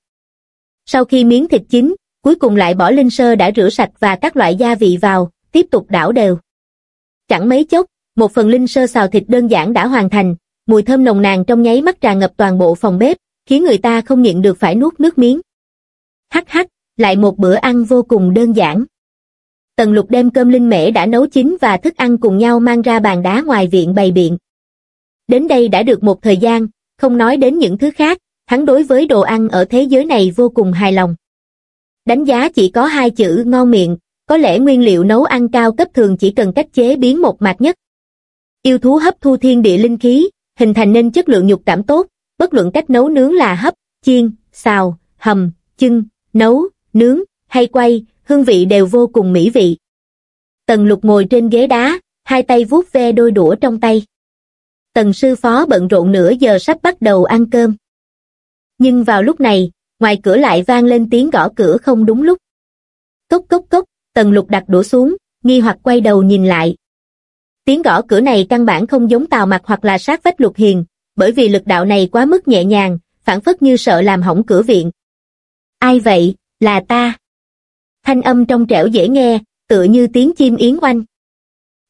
Sau khi miếng thịt chín, cuối cùng lại bỏ linh sơ đã rửa sạch và các loại gia vị vào, tiếp tục đảo đều. Chẳng mấy chốc, một phần linh sơ xào thịt đơn giản đã hoàn thành, mùi thơm nồng nàn trong nháy mắt tràn ngập toàn bộ phòng bếp, khiến người ta không nhịn được phải nuốt nước miếng. Hắc hắc, lại một bữa ăn vô cùng đơn giản. Tần lục đem cơm linh mễ đã nấu chín và thức ăn cùng nhau mang ra bàn đá ngoài viện bày biện. Đến đây đã được một thời gian, không nói đến những thứ khác, hắn đối với đồ ăn ở thế giới này vô cùng hài lòng. Đánh giá chỉ có hai chữ ngon miệng, có lẽ nguyên liệu nấu ăn cao cấp thường chỉ cần cách chế biến một mạch nhất. Yêu thú hấp thu thiên địa linh khí, hình thành nên chất lượng nhục cảm tốt, bất luận cách nấu nướng là hấp, chiên, xào, hầm, chưng, nấu, nướng, hay quay, hương vị đều vô cùng mỹ vị. Tần lục ngồi trên ghế đá, hai tay vuốt ve đôi đũa trong tay. Tần sư phó bận rộn nửa giờ sắp bắt đầu ăn cơm. Nhưng vào lúc này, ngoài cửa lại vang lên tiếng gõ cửa không đúng lúc. Cốc cốc cốc, tần lục đặt đũa xuống, nghi hoặc quay đầu nhìn lại. Tiếng gõ cửa này căn bản không giống tào mặt hoặc là sát vách lục hiền, bởi vì lực đạo này quá mức nhẹ nhàng, phản phất như sợ làm hỏng cửa viện. Ai vậy, là ta. Thanh âm trong trẻo dễ nghe, tựa như tiếng chim yến oanh.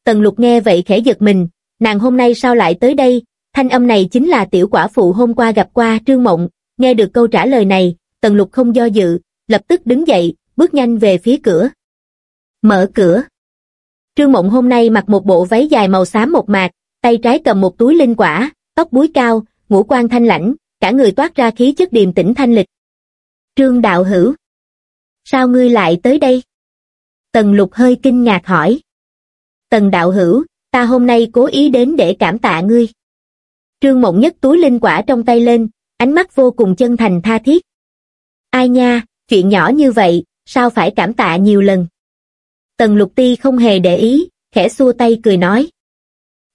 Tần lục nghe vậy khẽ giật mình, nàng hôm nay sao lại tới đây, thanh âm này chính là tiểu quả phụ hôm qua gặp qua Trương Mộng, nghe được câu trả lời này, tần lục không do dự, lập tức đứng dậy, bước nhanh về phía cửa. Mở cửa. Trương Mộng hôm nay mặc một bộ váy dài màu xám một mạc, tay trái cầm một túi linh quả, tóc búi cao, ngũ quan thanh lãnh, cả người toát ra khí chất điềm tĩnh thanh lịch. Trương Đạo Hữu. Sao ngươi lại tới đây? Tần Lục hơi kinh ngạc hỏi. Tần Đạo Hữu, ta hôm nay cố ý đến để cảm tạ ngươi. Trương Mộng nhất túi linh quả trong tay lên, ánh mắt vô cùng chân thành tha thiết. Ai nha, chuyện nhỏ như vậy, sao phải cảm tạ nhiều lần. Tần Lục Ti không hề để ý, khẽ xua tay cười nói.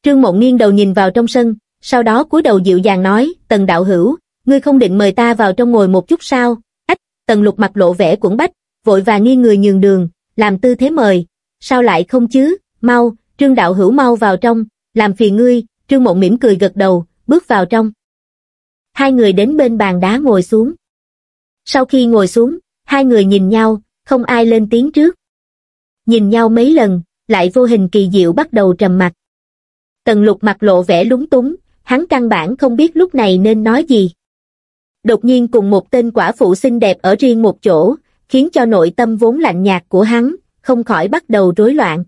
Trương Mộng nghiêng đầu nhìn vào trong sân, sau đó cúi đầu dịu dàng nói, Tần Đạo Hữu, ngươi không định mời ta vào trong ngồi một chút sao? Tần Lục mặt lộ vẻ cuộn bách, vội và nghiêng người nhường đường, làm tư thế mời, sao lại không chứ, mau, Trương Đạo Hữu mau vào trong, làm phiền ngươi, Trương Mộng mỉm cười gật đầu, bước vào trong. Hai người đến bên bàn đá ngồi xuống. Sau khi ngồi xuống, hai người nhìn nhau, không ai lên tiếng trước. Nhìn nhau mấy lần, lại vô hình kỳ diệu bắt đầu trầm mặt. Tần lục mặt lộ vẻ lúng túng, hắn căn bản không biết lúc này nên nói gì. Đột nhiên cùng một tên quả phụ xinh đẹp ở riêng một chỗ, khiến cho nội tâm vốn lạnh nhạt của hắn, không khỏi bắt đầu rối loạn.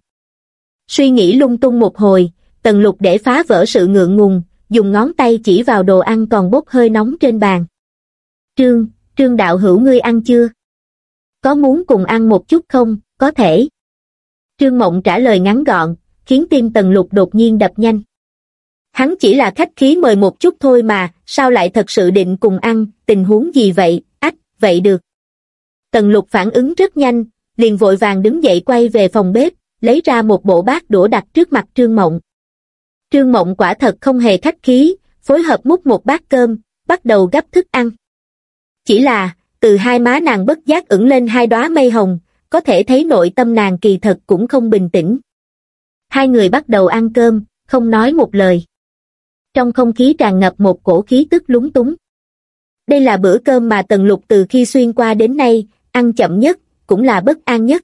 Suy nghĩ lung tung một hồi, tần lục để phá vỡ sự ngượng ngùng, dùng ngón tay chỉ vào đồ ăn còn bốc hơi nóng trên bàn. Trương, Trương đạo hữu ngươi ăn chưa? Có muốn cùng ăn một chút không? Có thể. Trương Mộng trả lời ngắn gọn, khiến tim tần lục đột nhiên đập nhanh. Hắn chỉ là khách khí mời một chút thôi mà, sao lại thật sự định cùng ăn, tình huống gì vậy, ách, vậy được. Tần lục phản ứng rất nhanh, liền vội vàng đứng dậy quay về phòng bếp, lấy ra một bộ bát đũa đặt trước mặt Trương Mộng. Trương Mộng quả thật không hề khách khí, phối hợp múc một bát cơm, bắt đầu gấp thức ăn. Chỉ là, từ hai má nàng bất giác ửng lên hai đóa mây hồng, có thể thấy nội tâm nàng kỳ thật cũng không bình tĩnh. Hai người bắt đầu ăn cơm, không nói một lời. Trong không khí tràn ngập một cổ khí tức lúng túng. Đây là bữa cơm mà Tần Lục từ khi xuyên qua đến nay, ăn chậm nhất, cũng là bất an nhất.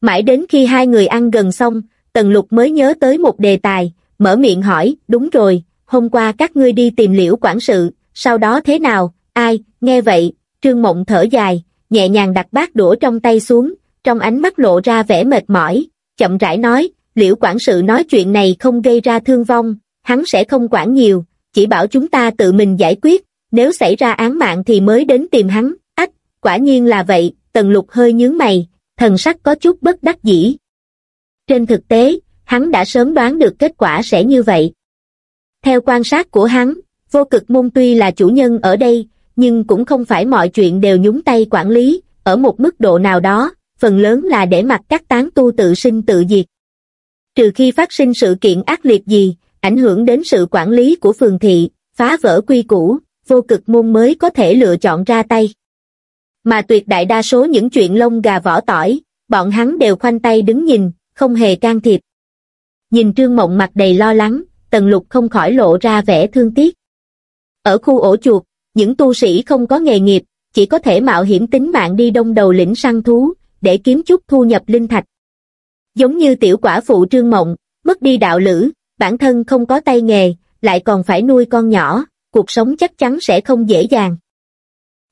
Mãi đến khi hai người ăn gần xong, Tần Lục mới nhớ tới một đề tài, mở miệng hỏi, đúng rồi, hôm qua các ngươi đi tìm liễu quản sự, sau đó thế nào, ai, nghe vậy, Trương Mộng thở dài, nhẹ nhàng đặt bát đũa trong tay xuống, trong ánh mắt lộ ra vẻ mệt mỏi, chậm rãi nói, liễu quản sự nói chuyện này không gây ra thương vong, hắn sẽ không quản nhiều, chỉ bảo chúng ta tự mình giải quyết, nếu xảy ra án mạng thì mới đến tìm hắn, ách, quả nhiên là vậy, tần lục hơi nhướng mày, thần sắc có chút bất đắc dĩ. Trên thực tế, hắn đã sớm đoán được kết quả sẽ như vậy. Theo quan sát của hắn, vô cực môn tuy là chủ nhân ở đây, nhưng cũng không phải mọi chuyện đều nhúng tay quản lý, ở một mức độ nào đó, phần lớn là để mặc các tán tu tự sinh tự diệt. Trừ khi phát sinh sự kiện ác liệt gì, ảnh hưởng đến sự quản lý của phường thị, phá vỡ quy củ, vô cực môn mới có thể lựa chọn ra tay. Mà tuyệt đại đa số những chuyện lông gà vỏ tỏi, bọn hắn đều khoanh tay đứng nhìn, không hề can thiệp. Nhìn Trương Mộng mặt đầy lo lắng, Tần Lục không khỏi lộ ra vẻ thương tiếc. Ở khu ổ chuột, những tu sĩ không có nghề nghiệp, chỉ có thể mạo hiểm tính mạng đi đông đầu lĩnh săn thú, để kiếm chút thu nhập linh thạch. Giống như tiểu quả phụ Trương Mộng, mất đi đạo lữ, bản thân không có tay nghề, lại còn phải nuôi con nhỏ, cuộc sống chắc chắn sẽ không dễ dàng.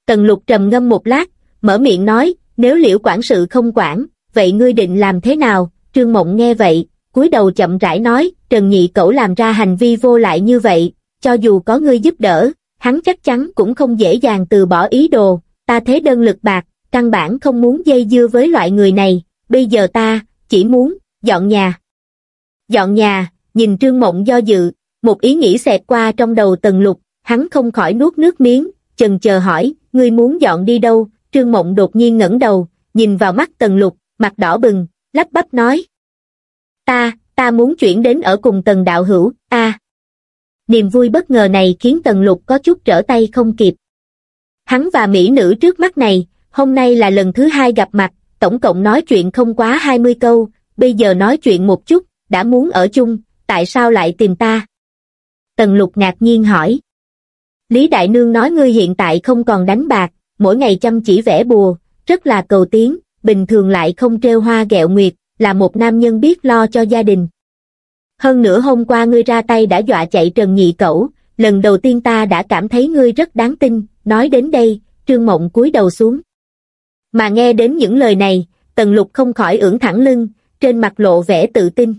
Tần lục trầm ngâm một lát, mở miệng nói, nếu liễu quản sự không quản, vậy ngươi định làm thế nào? Trương Mộng nghe vậy, cúi đầu chậm rãi nói, Trần Nhị Cẩu làm ra hành vi vô lại như vậy, cho dù có ngươi giúp đỡ, hắn chắc chắn cũng không dễ dàng từ bỏ ý đồ, ta thế đơn lực bạc, căn bản không muốn dây dưa với loại người này, bây giờ ta, chỉ muốn, dọn nhà. Dọn nhà, nhìn Trương Mộng do dự, một ý nghĩ xẹt qua trong đầu tần lục, hắn không khỏi nuốt nước miếng, chần chờ hỏi, ngươi muốn dọn đi đâu, Trương Mộng đột nhiên ngẩng đầu, nhìn vào mắt tần lục, mặt đỏ bừng, lắp bắp nói. Ta, ta muốn chuyển đến ở cùng tần đạo hữu, a Niềm vui bất ngờ này khiến tần lục có chút trở tay không kịp. Hắn và mỹ nữ trước mắt này, hôm nay là lần thứ hai gặp mặt, tổng cộng nói chuyện không quá 20 câu, bây giờ nói chuyện một chút, đã muốn ở chung, tại sao lại tìm ta? Tần lục ngạc nhiên hỏi. Lý Đại Nương nói ngươi hiện tại không còn đánh bạc, mỗi ngày chăm chỉ vẽ bùa, rất là cầu tiến, bình thường lại không treo hoa gẹo nguyệt, là một nam nhân biết lo cho gia đình. Hơn nữa hôm qua ngươi ra tay đã dọa chạy Trần Nhị Cẩu, lần đầu tiên ta đã cảm thấy ngươi rất đáng tin, nói đến đây, Trương Mộng cúi đầu xuống. Mà nghe đến những lời này, Tần Lục không khỏi ưỡn thẳng lưng, trên mặt lộ vẻ tự tin.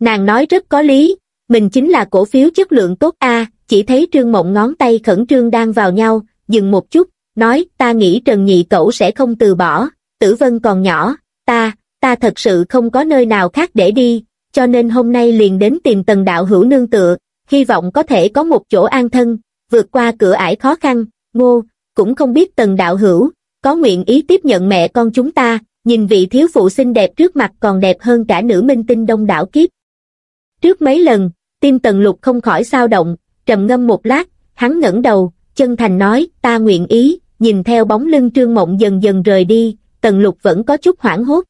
Nàng nói rất có lý, mình chính là cổ phiếu chất lượng tốt a chỉ thấy Trương Mộng ngón tay khẩn trương đang vào nhau, dừng một chút, nói ta nghĩ Trần Nhị Cẩu sẽ không từ bỏ, Tử Vân còn nhỏ, ta, ta thật sự không có nơi nào khác để đi, cho nên hôm nay liền đến tìm tần đạo hữu nương tựa, hy vọng có thể có một chỗ an thân, vượt qua cửa ải khó khăn, ngô, cũng không biết tần đạo hữu, có nguyện ý tiếp nhận mẹ con chúng ta, nhìn vị thiếu phụ xinh đẹp trước mặt còn đẹp hơn cả nữ minh tinh đông đảo kiếp. Trước mấy lần, tim tần lục không khỏi sao động, trầm ngâm một lát, hắn ngẩng đầu, chân thành nói, ta nguyện ý, nhìn theo bóng lưng trương mộng dần dần rời đi, tần lục vẫn có chút hoảng hốt.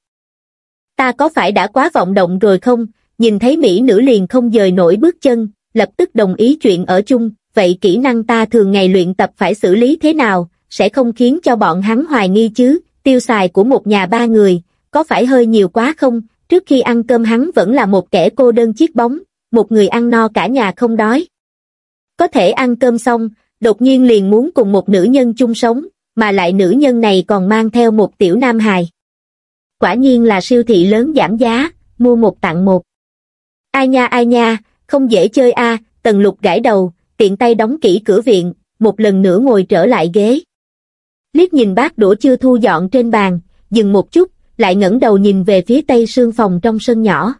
Ta có phải đã quá vọng động rồi không, nhìn thấy mỹ nữ liền không dời nổi bước chân, lập tức đồng ý chuyện ở chung, vậy kỹ năng ta thường ngày luyện tập phải xử lý thế nào, sẽ không khiến cho bọn hắn hoài nghi chứ, tiêu xài của một nhà ba người, có phải hơi nhiều quá không, trước khi ăn cơm hắn vẫn là một kẻ cô đơn chiếc bóng, một người ăn no cả nhà không đói. Có thể ăn cơm xong, đột nhiên liền muốn cùng một nữ nhân chung sống, mà lại nữ nhân này còn mang theo một tiểu nam hài. Quả nhiên là siêu thị lớn giảm giá, mua một tặng một. Ai nha ai nha, không dễ chơi a tần lục gãi đầu, tiện tay đóng kỹ cửa viện, một lần nữa ngồi trở lại ghế. Liếc nhìn bát đũa chưa thu dọn trên bàn, dừng một chút, lại ngẩng đầu nhìn về phía tây sương phòng trong sân nhỏ.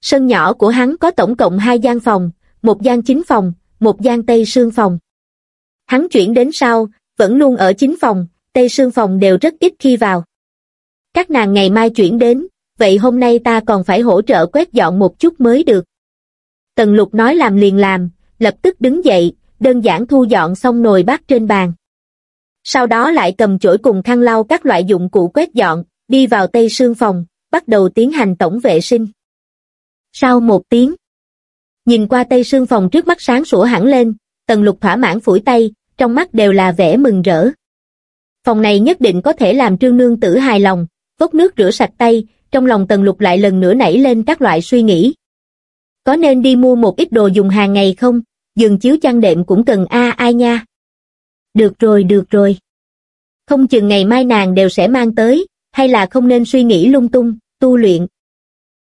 Sân nhỏ của hắn có tổng cộng hai gian phòng, một gian chính phòng, một gian tây sương phòng. Hắn chuyển đến sau, vẫn luôn ở chính phòng, tây sương phòng đều rất ít khi vào. Các nàng ngày mai chuyển đến, vậy hôm nay ta còn phải hỗ trợ quét dọn một chút mới được. Tần lục nói làm liền làm, lập tức đứng dậy, đơn giản thu dọn xong nồi bát trên bàn. Sau đó lại cầm chổi cùng khăn lau các loại dụng cụ quét dọn, đi vào tây sương phòng, bắt đầu tiến hành tổng vệ sinh. Sau một tiếng, nhìn qua tây sương phòng trước mắt sáng sủa hẳn lên, tần lục thỏa mãn phủi tay, trong mắt đều là vẻ mừng rỡ. Phòng này nhất định có thể làm trương nương tử hài lòng, vốc nước rửa sạch tay, trong lòng tần lục lại lần nữa nảy lên các loại suy nghĩ. Có nên đi mua một ít đồ dùng hàng ngày không? giường chiếu chăn đệm cũng cần a ai nha. Được rồi được rồi. Không chừng ngày mai nàng đều sẽ mang tới, hay là không nên suy nghĩ lung tung, tu luyện.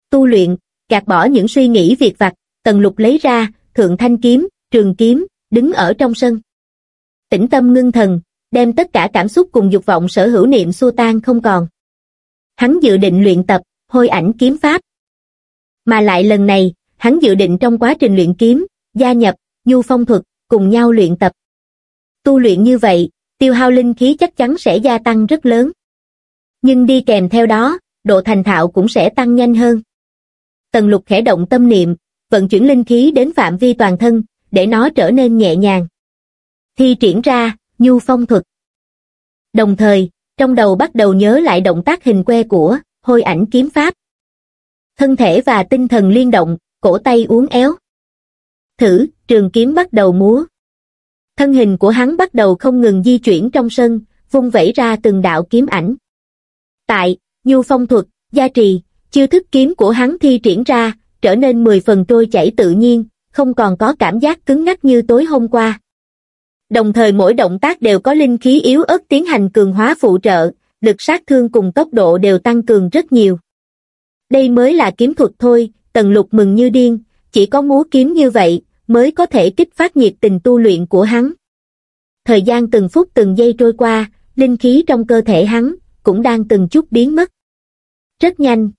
Tu luyện, gạt bỏ những suy nghĩ việc vặt, tần lục lấy ra, thượng thanh kiếm, trường kiếm, đứng ở trong sân. Tĩnh tâm ngưng thần, đem tất cả cảm xúc cùng dục vọng sở hữu niệm xua tan không còn. Hắn dự định luyện tập, hôi ảnh kiếm pháp. Mà lại lần này, hắn dự định trong quá trình luyện kiếm, gia nhập, nhu phong thuật, cùng nhau luyện tập. Tu luyện như vậy, tiêu hao linh khí chắc chắn sẽ gia tăng rất lớn. Nhưng đi kèm theo đó, độ thành thạo cũng sẽ tăng nhanh hơn. Tần lục khẽ động tâm niệm, vận chuyển linh khí đến phạm vi toàn thân, để nó trở nên nhẹ nhàng. Thi triển ra, nhu phong thuật. Đồng thời, trong đầu bắt đầu nhớ lại động tác hình que của hôi ảnh kiếm pháp. Thân thể và tinh thần liên động, cổ tay uốn éo. Thử, trường kiếm bắt đầu múa. Thân hình của hắn bắt đầu không ngừng di chuyển trong sân, vung vẩy ra từng đạo kiếm ảnh. Tại, nhu phong thuật, gia trì, chiêu thức kiếm của hắn thi triển ra, trở nên 10 phần trôi chảy tự nhiên, không còn có cảm giác cứng ngắc như tối hôm qua. Đồng thời mỗi động tác đều có linh khí yếu ớt tiến hành cường hóa phụ trợ, lực sát thương cùng tốc độ đều tăng cường rất nhiều. Đây mới là kiếm thuật thôi, tần lục mừng như điên, chỉ có múa kiếm như vậy, mới có thể kích phát nhiệt tình tu luyện của hắn. Thời gian từng phút từng giây trôi qua, linh khí trong cơ thể hắn, cũng đang từng chút biến mất. Rất nhanh.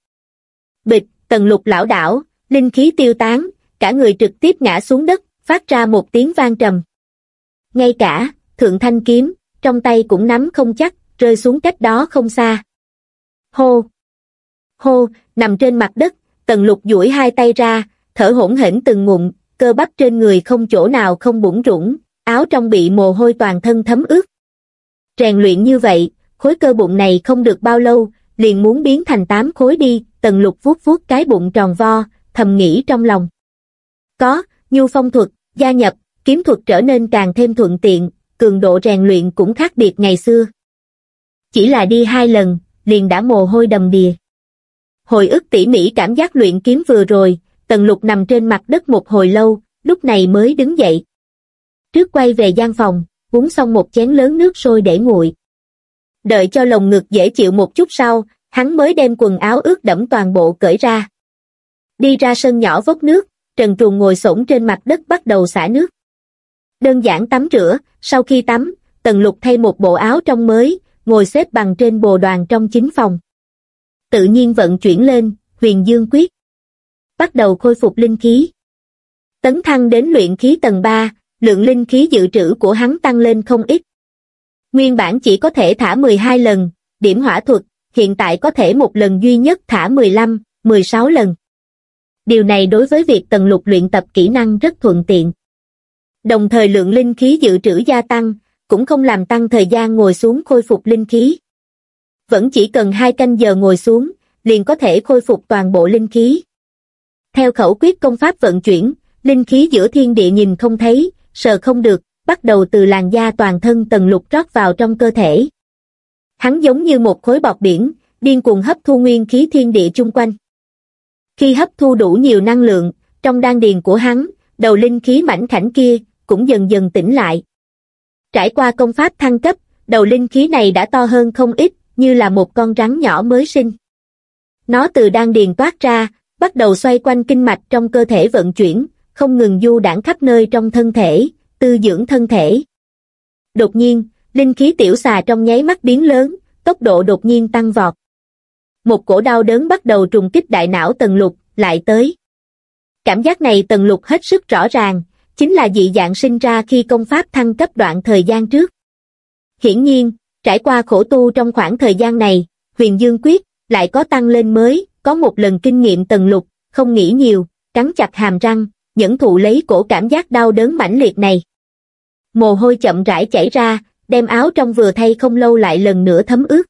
Bịch, tần lục lão đảo, linh khí tiêu tán, cả người trực tiếp ngã xuống đất, phát ra một tiếng vang trầm. Ngay cả, thượng thanh kiếm, trong tay cũng nắm không chắc, rơi xuống cách đó không xa. Hô! Hô, nằm trên mặt đất, tần lục duỗi hai tay ra, thở hỗn hển từng ngụm, cơ bắp trên người không chỗ nào không bủng rủng, áo trong bị mồ hôi toàn thân thấm ướt. Rèn luyện như vậy, khối cơ bụng này không được bao lâu, liền muốn biến thành tám khối đi, tần lục vuốt vuốt cái bụng tròn vo, thầm nghĩ trong lòng. Có, nhu phong thuật, gia nhập, kiếm thuật trở nên càng thêm thuận tiện, cường độ rèn luyện cũng khác biệt ngày xưa. Chỉ là đi hai lần, liền đã mồ hôi đầm đìa. Hồi ức tỉ mỉ cảm giác luyện kiếm vừa rồi, tần lục nằm trên mặt đất một hồi lâu, lúc này mới đứng dậy. Trước quay về gian phòng, uống xong một chén lớn nước sôi để nguội. Đợi cho lồng ngực dễ chịu một chút sau, hắn mới đem quần áo ướt đẫm toàn bộ cởi ra. Đi ra sân nhỏ vốc nước, Trần Truồng ngồi xổm trên mặt đất bắt đầu xả nước. Đơn giản tắm rửa, sau khi tắm, Tần Lục thay một bộ áo trong mới, ngồi xếp bằng trên bồ đoàn trong chính phòng. Tự nhiên vận chuyển lên, huyền dương quyết. Bắt đầu khôi phục linh khí. Tấn thăng đến luyện khí tầng 3, lượng linh khí dự trữ của hắn tăng lên không ít. Nguyên bản chỉ có thể thả 12 lần, điểm hỏa thuật, hiện tại có thể một lần duy nhất thả 15, 16 lần. Điều này đối với việc tần lục luyện tập kỹ năng rất thuận tiện. Đồng thời lượng linh khí dự trữ gia tăng, cũng không làm tăng thời gian ngồi xuống khôi phục linh khí. Vẫn chỉ cần hai canh giờ ngồi xuống, liền có thể khôi phục toàn bộ linh khí. Theo khẩu quyết công pháp vận chuyển, linh khí giữa thiên địa nhìn không thấy, sờ không được, bắt đầu từ làn da toàn thân tần lục rót vào trong cơ thể. Hắn giống như một khối bọt biển, điên cuồng hấp thu nguyên khí thiên địa chung quanh. Khi hấp thu đủ nhiều năng lượng, trong đan điền của hắn, đầu linh khí mảnh khảnh kia, cũng dần dần tỉnh lại. Trải qua công pháp thăng cấp, đầu linh khí này đã to hơn không ít, như là một con rắn nhỏ mới sinh. Nó từ đan điền toát ra, bắt đầu xoay quanh kinh mạch trong cơ thể vận chuyển, không ngừng du đảng khắp nơi trong thân thể, tư dưỡng thân thể. Đột nhiên, linh khí tiểu xà trong nháy mắt biến lớn, tốc độ đột nhiên tăng vọt. Một cổ đau đớn bắt đầu trùng kích đại não tần lục, lại tới. Cảm giác này tần lục hết sức rõ ràng, chính là dị dạng sinh ra khi công pháp thăng cấp đoạn thời gian trước. Hiển nhiên, trải qua khổ tu trong khoảng thời gian này, huyền dương quyết, lại có tăng lên mới, có một lần kinh nghiệm tần lục, không nghĩ nhiều, cắn chặt hàm răng, nhẫn thụ lấy cổ cảm giác đau đớn mãnh liệt này. Mồ hôi chậm rãi chảy ra, đem áo trong vừa thay không lâu lại lần nữa thấm ướt.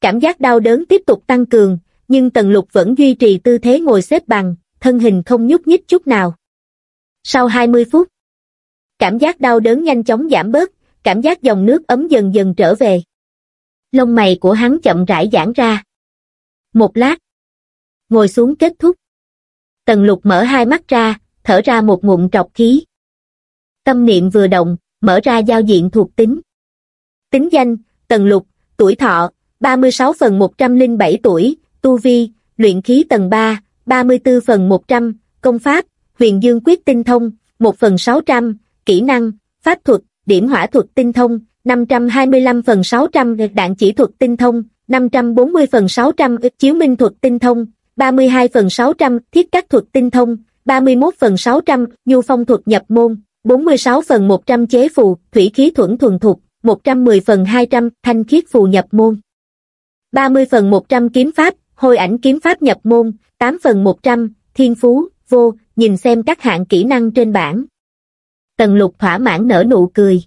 Cảm giác đau đớn tiếp tục tăng cường, nhưng Tần Lục vẫn duy trì tư thế ngồi xếp bằng, thân hình không nhúc nhích chút nào. Sau 20 phút, cảm giác đau đớn nhanh chóng giảm bớt, cảm giác dòng nước ấm dần dần trở về. Lông mày của hắn chậm rãi giãn ra. Một lát, ngồi xuống kết thúc. Tần lục mở hai mắt ra, thở ra một ngụm trọc khí tâm niệm vừa động, mở ra giao diện thuộc tính. Tính danh, Tần Lục, tuổi thọ, 36 phần 107 tuổi, tu vi, luyện khí tầng 3, 34 phần 100, công pháp, huyền dương quyết tinh thông, 1 phần 600, kỹ năng, pháp thuật, điểm hỏa thuật tinh thông, 525 phần 600 đạn chỉ thuật tinh thông, 540 phần 600 chiếu minh thuật tinh thông, 32 phần 600 thiết các thuật tinh thông, 31 phần 600 nhu phong thuật nhập môn, 46 phần 100 chế phù, thủy khí thuẫn thuần thục, 110 phần 200 thanh khiết phù nhập môn. 30 phần 100 kiếm pháp, hồi ảnh kiếm pháp nhập môn, 8 phần 100, thiên phú, vô, nhìn xem các hạng kỹ năng trên bảng. Tần lục thỏa mãn nở nụ cười.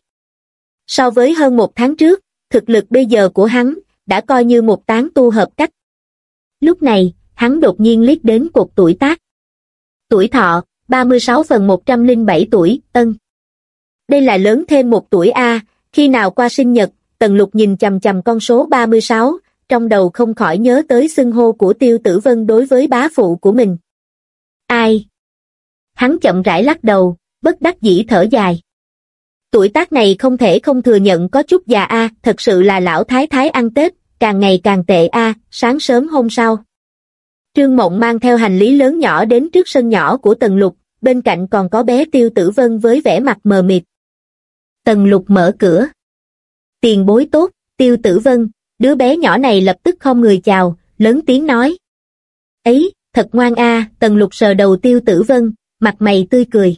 So với hơn một tháng trước, thực lực bây giờ của hắn, đã coi như một tán tu hợp cách. Lúc này, hắn đột nhiên liếc đến cột tuổi tác. Tuổi thọ, 36 phần 107 tuổi, ân. Đây là lớn thêm một tuổi A, khi nào qua sinh nhật, Tần Lục nhìn chầm chầm con số 36, trong đầu không khỏi nhớ tới xưng hô của Tiêu Tử Vân đối với bá phụ của mình. Ai? Hắn chậm rãi lắc đầu, bất đắc dĩ thở dài. Tuổi tác này không thể không thừa nhận có chút già a, thật sự là lão thái thái ăn Tết, càng ngày càng tệ a, sáng sớm hôm sau. Trương Mộng mang theo hành lý lớn nhỏ đến trước sân nhỏ của Tần Lục, bên cạnh còn có bé Tiêu Tử Vân với vẻ mặt mờ mịt. Tần Lục mở cửa. Tiền bối tốt, Tiêu Tử Vân, đứa bé nhỏ này lập tức không người chào, lớn tiếng nói. Ấy, thật ngoan a, Tần Lục sờ đầu Tiêu Tử Vân, mặt mày tươi cười.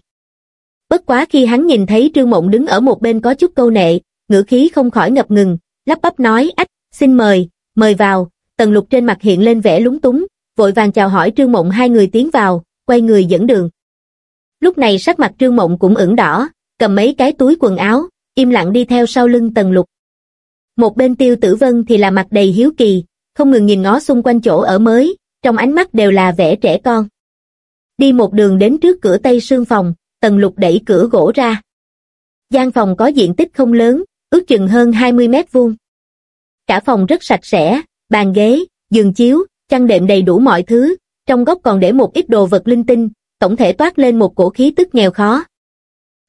Bất quá khi hắn nhìn thấy Trương Mộng đứng ở một bên có chút câu nệ, ngữ khí không khỏi ngập ngừng, lắp bắp nói ách, xin mời, mời vào, Tần Lục trên mặt hiện lên vẻ lúng túng, vội vàng chào hỏi Trương Mộng hai người tiến vào, quay người dẫn đường. Lúc này sắc mặt Trương Mộng cũng ửng đỏ, cầm mấy cái túi quần áo, im lặng đi theo sau lưng Tần Lục. Một bên Tiêu Tử Vân thì là mặt đầy hiếu kỳ, không ngừng nhìn ngó xung quanh chỗ ở mới, trong ánh mắt đều là vẻ trẻ con. Đi một đường đến trước cửa tây sương phòng, Tần Lục đẩy cửa gỗ ra. gian phòng có diện tích không lớn, ước chừng hơn 20 mét vuông. Cả phòng rất sạch sẽ, bàn ghế, giường chiếu, chăn đệm đầy đủ mọi thứ, trong góc còn để một ít đồ vật linh tinh, tổng thể toát lên một cổ khí tức nghèo khó.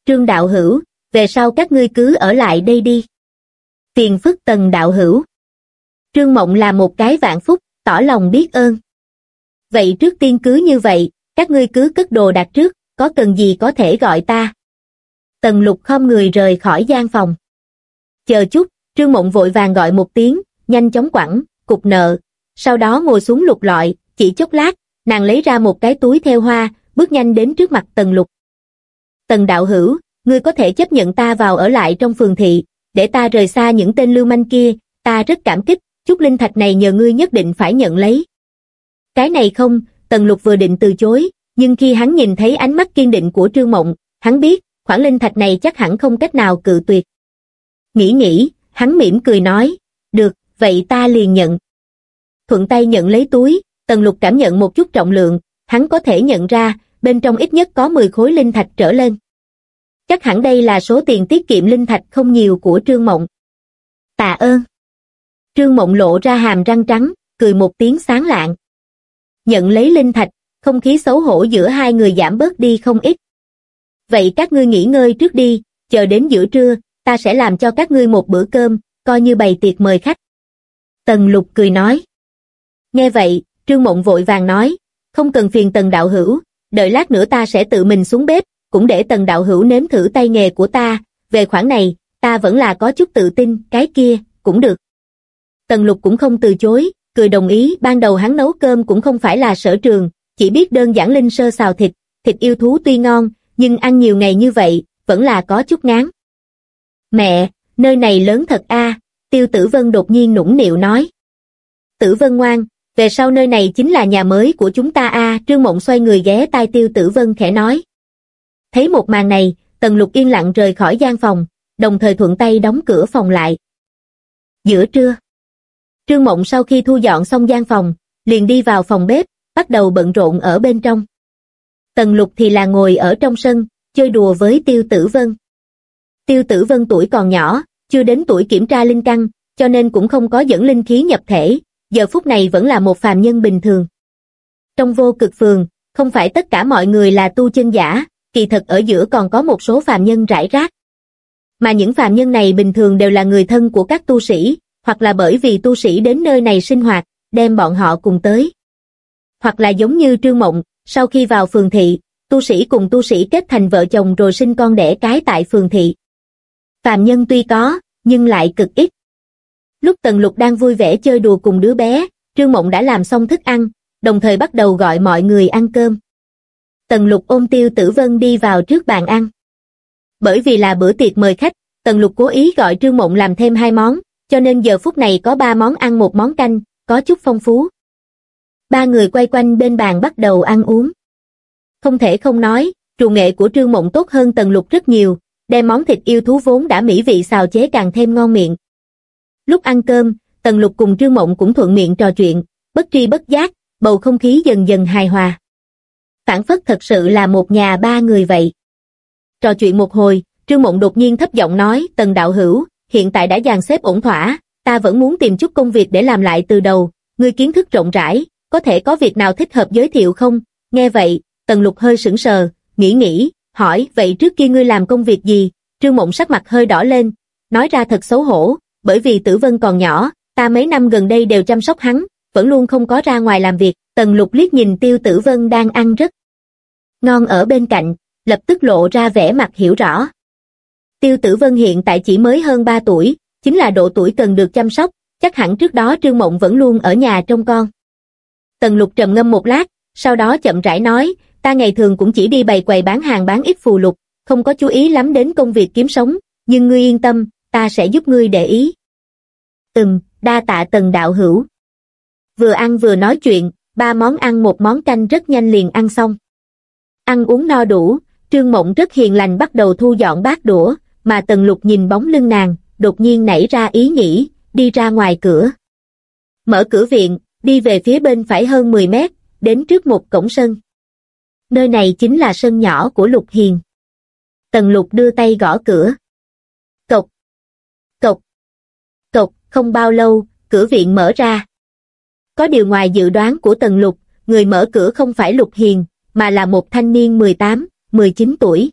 Trương Đạo Hữu, về sau các ngươi cứ ở lại đây đi. Tiền phức tần đạo hữu. Trương Mộng là một cái vạn phúc, tỏ lòng biết ơn. Vậy trước tiên cứ như vậy, các ngươi cứ cất đồ đặt trước, có cần gì có thể gọi ta. Tần lục không người rời khỏi gian phòng. Chờ chút, Trương Mộng vội vàng gọi một tiếng, nhanh chóng quẳng, cục nợ. Sau đó ngồi xuống lục lọi, chỉ chốc lát, nàng lấy ra một cái túi theo hoa, bước nhanh đến trước mặt Tần Lục. Tần đạo hữu, ngươi có thể chấp nhận ta vào ở lại trong phường thị, để ta rời xa những tên lưu manh kia, ta rất cảm kích, chút linh thạch này nhờ ngươi nhất định phải nhận lấy. Cái này không, Tần Lục vừa định từ chối, nhưng khi hắn nhìn thấy ánh mắt kiên định của Trương Mộng, hắn biết, khoản linh thạch này chắc hẳn không cách nào cự tuyệt. Nghĩ nghĩ, hắn mỉm cười nói, được, vậy ta liền nhận. Thuận tay nhận lấy túi, Tần Lục cảm nhận một chút trọng lượng, hắn có thể nhận ra, bên trong ít nhất có 10 khối linh thạch trở lên. Chắc hẳn đây là số tiền tiết kiệm linh thạch không nhiều của Trương Mộng. Tạ ơn. Trương Mộng lộ ra hàm răng trắng, cười một tiếng sáng lạng. Nhận lấy linh thạch, không khí xấu hổ giữa hai người giảm bớt đi không ít. Vậy các ngươi nghỉ ngơi trước đi, chờ đến giữa trưa, ta sẽ làm cho các ngươi một bữa cơm, coi như bày tiệc mời khách. Tần lục cười nói. Nghe vậy, Trương Mộng vội vàng nói, không cần phiền tần đạo hữu, đợi lát nữa ta sẽ tự mình xuống bếp, cũng để tần đạo hữu nếm thử tay nghề của ta, về khoản này, ta vẫn là có chút tự tin, cái kia, cũng được. Tần lục cũng không từ chối, cười đồng ý, ban đầu hắn nấu cơm cũng không phải là sở trường, chỉ biết đơn giản linh sơ xào thịt, thịt yêu thú tuy ngon, nhưng ăn nhiều ngày như vậy, vẫn là có chút ngán. Mẹ, nơi này lớn thật a tiêu tử vân đột nhiên nũng nịu nói. Tử vân ngoan, về sau nơi này chính là nhà mới của chúng ta a trương mộng xoay người ghé tai tiêu tử vân khẽ nói. Thấy một màn này, tần lục yên lặng rời khỏi gian phòng, đồng thời thuận tay đóng cửa phòng lại. Giữa trưa, trương mộng sau khi thu dọn xong gian phòng, liền đi vào phòng bếp, bắt đầu bận rộn ở bên trong. Tần lục thì là ngồi ở trong sân, chơi đùa với tiêu tử vân. Tiêu tử vân tuổi còn nhỏ, chưa đến tuổi kiểm tra linh căn, cho nên cũng không có dẫn linh khí nhập thể, giờ phút này vẫn là một phàm nhân bình thường. Trong vô cực phường, không phải tất cả mọi người là tu chân giả, kỳ thật ở giữa còn có một số phàm nhân rải rác. Mà những phàm nhân này bình thường đều là người thân của các tu sĩ, hoặc là bởi vì tu sĩ đến nơi này sinh hoạt, đem bọn họ cùng tới. Hoặc là giống như Trương Mộng, sau khi vào phường thị, tu sĩ cùng tu sĩ kết thành vợ chồng rồi sinh con đẻ cái tại phường thị. Phàm nhân tuy có, nhưng lại cực ít. Lúc Tần Lục đang vui vẻ chơi đùa cùng đứa bé, Trương Mộng đã làm xong thức ăn, đồng thời bắt đầu gọi mọi người ăn cơm. Tần Lục ôm Tiêu Tử Vân đi vào trước bàn ăn. Bởi vì là bữa tiệc mời khách, Tần Lục cố ý gọi Trương Mộng làm thêm hai món, cho nên giờ phút này có ba món ăn một món canh, có chút phong phú. Ba người quay quanh bên bàn bắt đầu ăn uống. Không thể không nói, trù nghệ của Trương Mộng tốt hơn Tần Lục rất nhiều, đem món thịt yêu thú vốn đã mỹ vị xào chế càng thêm ngon miệng. Lúc ăn cơm, Tần Lục cùng Trương Mộng cũng thuận miệng trò chuyện, bất tri bất giác, bầu không khí dần dần hài hòa. Phản phất thật sự là một nhà ba người vậy. Trò chuyện một hồi, Trương Mộng đột nhiên thấp giọng nói, Tần Đạo Hữu, hiện tại đã dàn xếp ổn thỏa, ta vẫn muốn tìm chút công việc để làm lại từ đầu, ngươi kiến thức rộng rãi, có thể có việc nào thích hợp giới thiệu không? Nghe vậy, Tần Lục hơi sững sờ, nghĩ nghĩ, hỏi, vậy trước kia ngươi làm công việc gì? Trương Mộng sắc mặt hơi đỏ lên, nói ra thật xấu hổ, bởi vì Tử Vân còn nhỏ, ta mấy năm gần đây đều chăm sóc hắn, vẫn luôn không có ra ngoài làm việc, Tần Lục liếc nhìn Tiêu Tử Vân đang ăn rất ngon ở bên cạnh, lập tức lộ ra vẻ mặt hiểu rõ. Tiêu Tử Vân hiện tại chỉ mới hơn 3 tuổi, chính là độ tuổi cần được chăm sóc, chắc hẳn trước đó Trương Mộng vẫn luôn ở nhà trông con. Tần Lục trầm ngâm một lát, sau đó chậm rãi nói, ta ngày thường cũng chỉ đi bày quầy bán hàng bán ít phù lục, không có chú ý lắm đến công việc kiếm sống, nhưng ngươi yên tâm, ta sẽ giúp ngươi để ý. Ừm, đa tạ tần đạo hữu. Vừa ăn vừa nói chuyện, ba món ăn một món canh rất nhanh liền ăn xong. Ăn uống no đủ, Trương Mộng rất hiền lành bắt đầu thu dọn bát đũa, mà Tần Lục nhìn bóng lưng nàng, đột nhiên nảy ra ý nghĩ, đi ra ngoài cửa. Mở cửa viện, đi về phía bên phải hơn 10 mét, đến trước một cổng sân. Nơi này chính là sân nhỏ của Lục Hiền. Tần Lục đưa tay gõ cửa. Không bao lâu, cửa viện mở ra. Có điều ngoài dự đoán của Tần Lục, người mở cửa không phải Lục Hiền, mà là một thanh niên 18, 19 tuổi.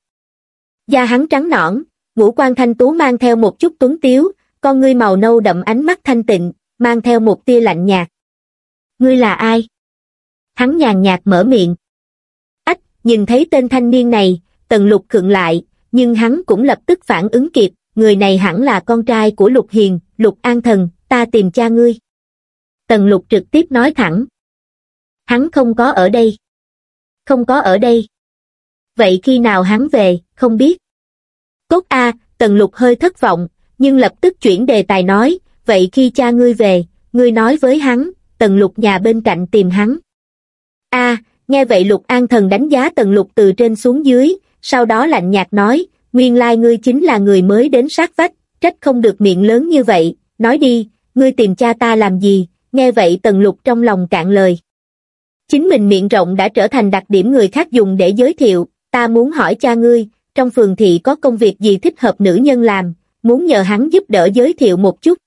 Da hắn trắng nõn, ngũ quan thanh tú mang theo một chút tuấn tiếu, con ngươi màu nâu đậm ánh mắt thanh tịnh, mang theo một tia lạnh nhạt. Ngươi là ai? Hắn nhàn nhạt mở miệng. Ách, nhìn thấy tên thanh niên này, tần lục khựng lại, nhưng hắn cũng lập tức phản ứng kịp, người này hẳn là con trai của lục hiền, lục an thần, ta tìm cha ngươi. Tần lục trực tiếp nói thẳng. Hắn không có ở đây. Không có ở đây. Vậy khi nào hắn về, không biết. Cốt A, Tần Lục hơi thất vọng, nhưng lập tức chuyển đề tài nói, vậy khi cha ngươi về, ngươi nói với hắn, Tần Lục nhà bên cạnh tìm hắn. A, nghe vậy Lục An Thần đánh giá Tần Lục từ trên xuống dưới, sau đó lạnh nhạt nói, nguyên lai ngươi chính là người mới đến sát vách, trách không được miệng lớn như vậy, nói đi, ngươi tìm cha ta làm gì, nghe vậy Tần Lục trong lòng cạn lời. Chính mình miệng rộng đã trở thành đặc điểm người khác dùng để giới thiệu, ta muốn hỏi cha ngươi, trong phường thị có công việc gì thích hợp nữ nhân làm, muốn nhờ hắn giúp đỡ giới thiệu một chút.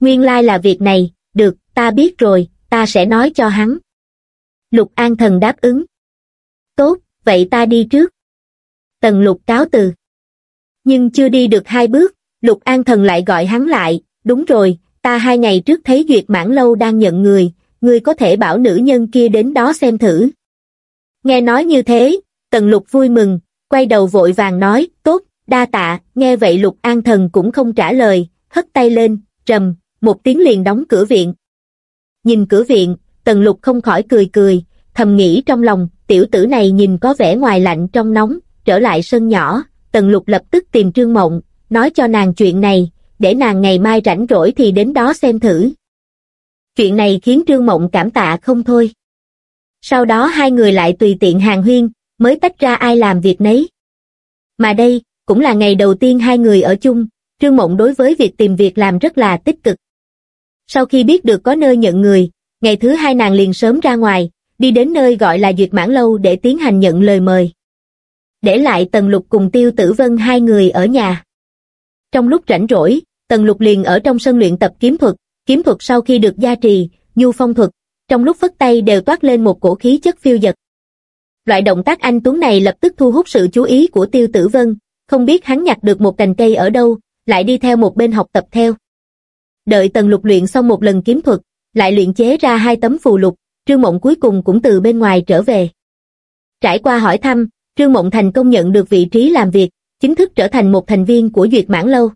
Nguyên lai like là việc này, được, ta biết rồi, ta sẽ nói cho hắn. Lục An Thần đáp ứng. Tốt, vậy ta đi trước. Tần Lục cáo từ. Nhưng chưa đi được hai bước, Lục An Thần lại gọi hắn lại, đúng rồi, ta hai ngày trước thấy Duyệt Mãn Lâu đang nhận người, ngươi có thể bảo nữ nhân kia đến đó xem thử. Nghe nói như thế, Tần Lục vui mừng, quay đầu vội vàng nói, tốt, đa tạ, nghe vậy Lục An Thần cũng không trả lời, hất tay lên, trầm, một tiếng liền đóng cửa viện. Nhìn cửa viện, Tần Lục không khỏi cười cười, thầm nghĩ trong lòng, tiểu tử này nhìn có vẻ ngoài lạnh trong nóng, trở lại sân nhỏ, Tần Lục lập tức tìm Trương Mộng, nói cho nàng chuyện này, để nàng ngày mai rảnh rỗi thì đến đó xem thử. Chuyện này khiến Trương Mộng cảm tạ không thôi. Sau đó hai người lại tùy tiện hàng huyên, mới tách ra ai làm việc nấy. Mà đây, cũng là ngày đầu tiên hai người ở chung, Trương Mộng đối với việc tìm việc làm rất là tích cực. Sau khi biết được có nơi nhận người, ngày thứ hai nàng liền sớm ra ngoài, đi đến nơi gọi là Duyệt Mãn Lâu để tiến hành nhận lời mời. Để lại Tần Lục cùng Tiêu Tử Vân hai người ở nhà. Trong lúc rảnh rỗi, Tần Lục liền ở trong sân luyện tập kiếm thuật, kiếm thuật sau khi được gia trì, nhu phong thuật, trong lúc phất tay đều toát lên một cổ khí chất phiêu dật. Loại động tác anh Tuấn này lập tức thu hút sự chú ý của Tiêu Tử Vân, không biết hắn nhặt được một cành cây ở đâu, lại đi theo một bên học tập theo. Đợi Tần Lục luyện xong một lần kiếm thuật, lại luyện chế ra hai tấm phù lục, Trương Mộng cuối cùng cũng từ bên ngoài trở về. Trải qua hỏi thăm, Trương Mộng thành công nhận được vị trí làm việc, chính thức trở thành một thành viên của Duyệt Mãn Lâu.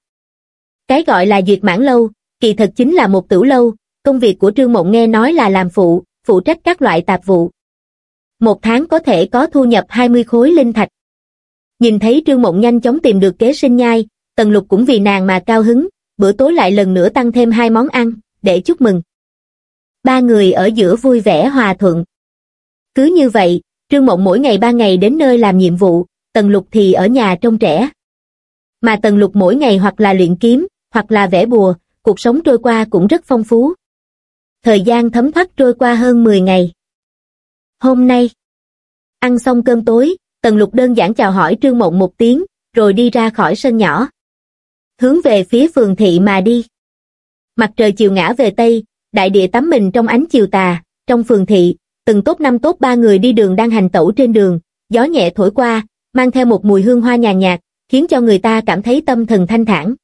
Cái gọi là Duyệt Mãn Lâu, kỳ thật chính là một tửu lâu, công việc của Trương Mộng nghe nói là làm phụ, phụ trách các loại tạp vụ. Một tháng có thể có thu nhập 20 khối linh thạch. Nhìn thấy Trương Mộng nhanh chóng tìm được kế sinh nhai, Tần Lục cũng vì nàng mà cao hứng, bữa tối lại lần nữa tăng thêm hai món ăn, để chúc mừng. Ba người ở giữa vui vẻ hòa thuận. Cứ như vậy, Trương Mộng mỗi ngày ba ngày đến nơi làm nhiệm vụ, Tần Lục thì ở nhà trông trẻ. Mà Tần Lục mỗi ngày hoặc là luyện kiếm, hoặc là vẽ bùa, cuộc sống trôi qua cũng rất phong phú. Thời gian thấm thoát trôi qua hơn 10 ngày. Hôm nay, ăn xong cơm tối, Tần Lục đơn giản chào hỏi Trương Mộng một tiếng, rồi đi ra khỏi sân nhỏ. Hướng về phía phường thị mà đi. Mặt trời chiều ngã về Tây, đại địa tắm mình trong ánh chiều tà, trong phường thị, từng tốt năm tốt ba người đi đường đang hành tẩu trên đường, gió nhẹ thổi qua, mang theo một mùi hương hoa nhàn nhạt, khiến cho người ta cảm thấy tâm thần thanh thản.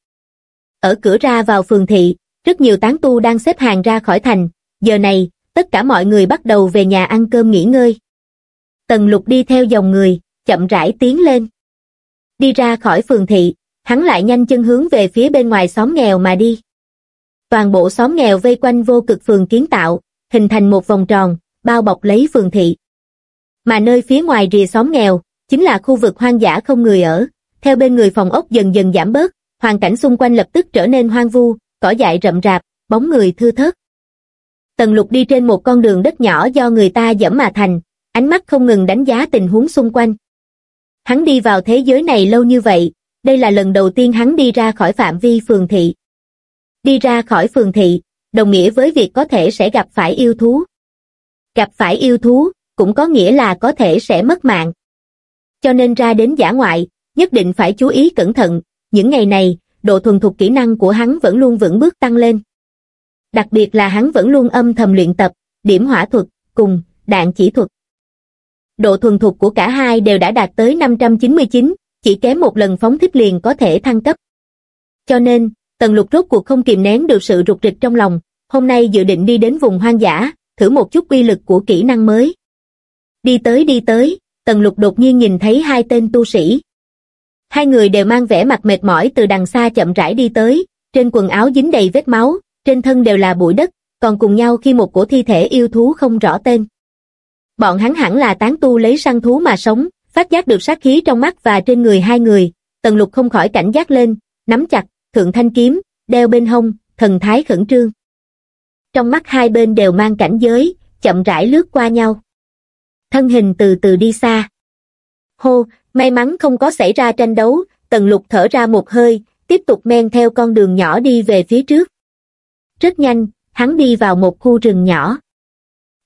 Ở cửa ra vào phường thị, rất nhiều tán tu đang xếp hàng ra khỏi thành, giờ này, tất cả mọi người bắt đầu về nhà ăn cơm nghỉ ngơi. Tần lục đi theo dòng người, chậm rãi tiến lên. Đi ra khỏi phường thị, hắn lại nhanh chân hướng về phía bên ngoài xóm nghèo mà đi. Toàn bộ xóm nghèo vây quanh vô cực phường kiến tạo, hình thành một vòng tròn, bao bọc lấy phường thị. Mà nơi phía ngoài rìa xóm nghèo, chính là khu vực hoang dã không người ở, theo bên người phòng ốc dần dần giảm bớt, hoàn cảnh xung quanh lập tức trở nên hoang vu, cỏ dại rậm rạp, bóng người thưa thớt. Tần lục đi trên một con đường đất nhỏ do người ta dẫm mà thành, ánh mắt không ngừng đánh giá tình huống xung quanh. Hắn đi vào thế giới này lâu như vậy, đây là lần đầu tiên hắn đi ra khỏi phạm vi phường thị. Đi ra khỏi phường thị, đồng nghĩa với việc có thể sẽ gặp phải yêu thú. Gặp phải yêu thú, cũng có nghĩa là có thể sẽ mất mạng. Cho nên ra đến giả ngoại, nhất định phải chú ý cẩn thận, những ngày này, độ thuần thục kỹ năng của hắn vẫn luôn vững bước tăng lên. Đặc biệt là hắn vẫn luôn âm thầm luyện tập, điểm hỏa thuật, cùng, đạn chỉ thuật. Độ thuần thục của cả hai đều đã đạt tới 599, chỉ kém một lần phóng thích liền có thể thăng cấp. Cho nên, Tần Lục rốt cuộc không kìm nén được sự rụt rịch trong lòng, hôm nay dự định đi đến vùng hoang dã, thử một chút uy lực của kỹ năng mới. Đi tới đi tới, Tần Lục đột nhiên nhìn thấy hai tên tu sĩ. Hai người đều mang vẻ mặt mệt mỏi từ đằng xa chậm rãi đi tới, trên quần áo dính đầy vết máu, trên thân đều là bụi đất, còn cùng nhau khi một cổ thi thể yêu thú không rõ tên. Bọn hắn hẳn là tán tu lấy săn thú mà sống, phát giác được sát khí trong mắt và trên người hai người, Tần Lục không khỏi cảnh giác lên, nắm chặt, thượng thanh kiếm, đeo bên hông, thần thái khẩn trương. Trong mắt hai bên đều mang cảnh giới, chậm rãi lướt qua nhau. Thân hình từ từ đi xa. Hô, may mắn không có xảy ra tranh đấu, tần lục thở ra một hơi, tiếp tục men theo con đường nhỏ đi về phía trước. Rất nhanh, hắn đi vào một khu rừng nhỏ.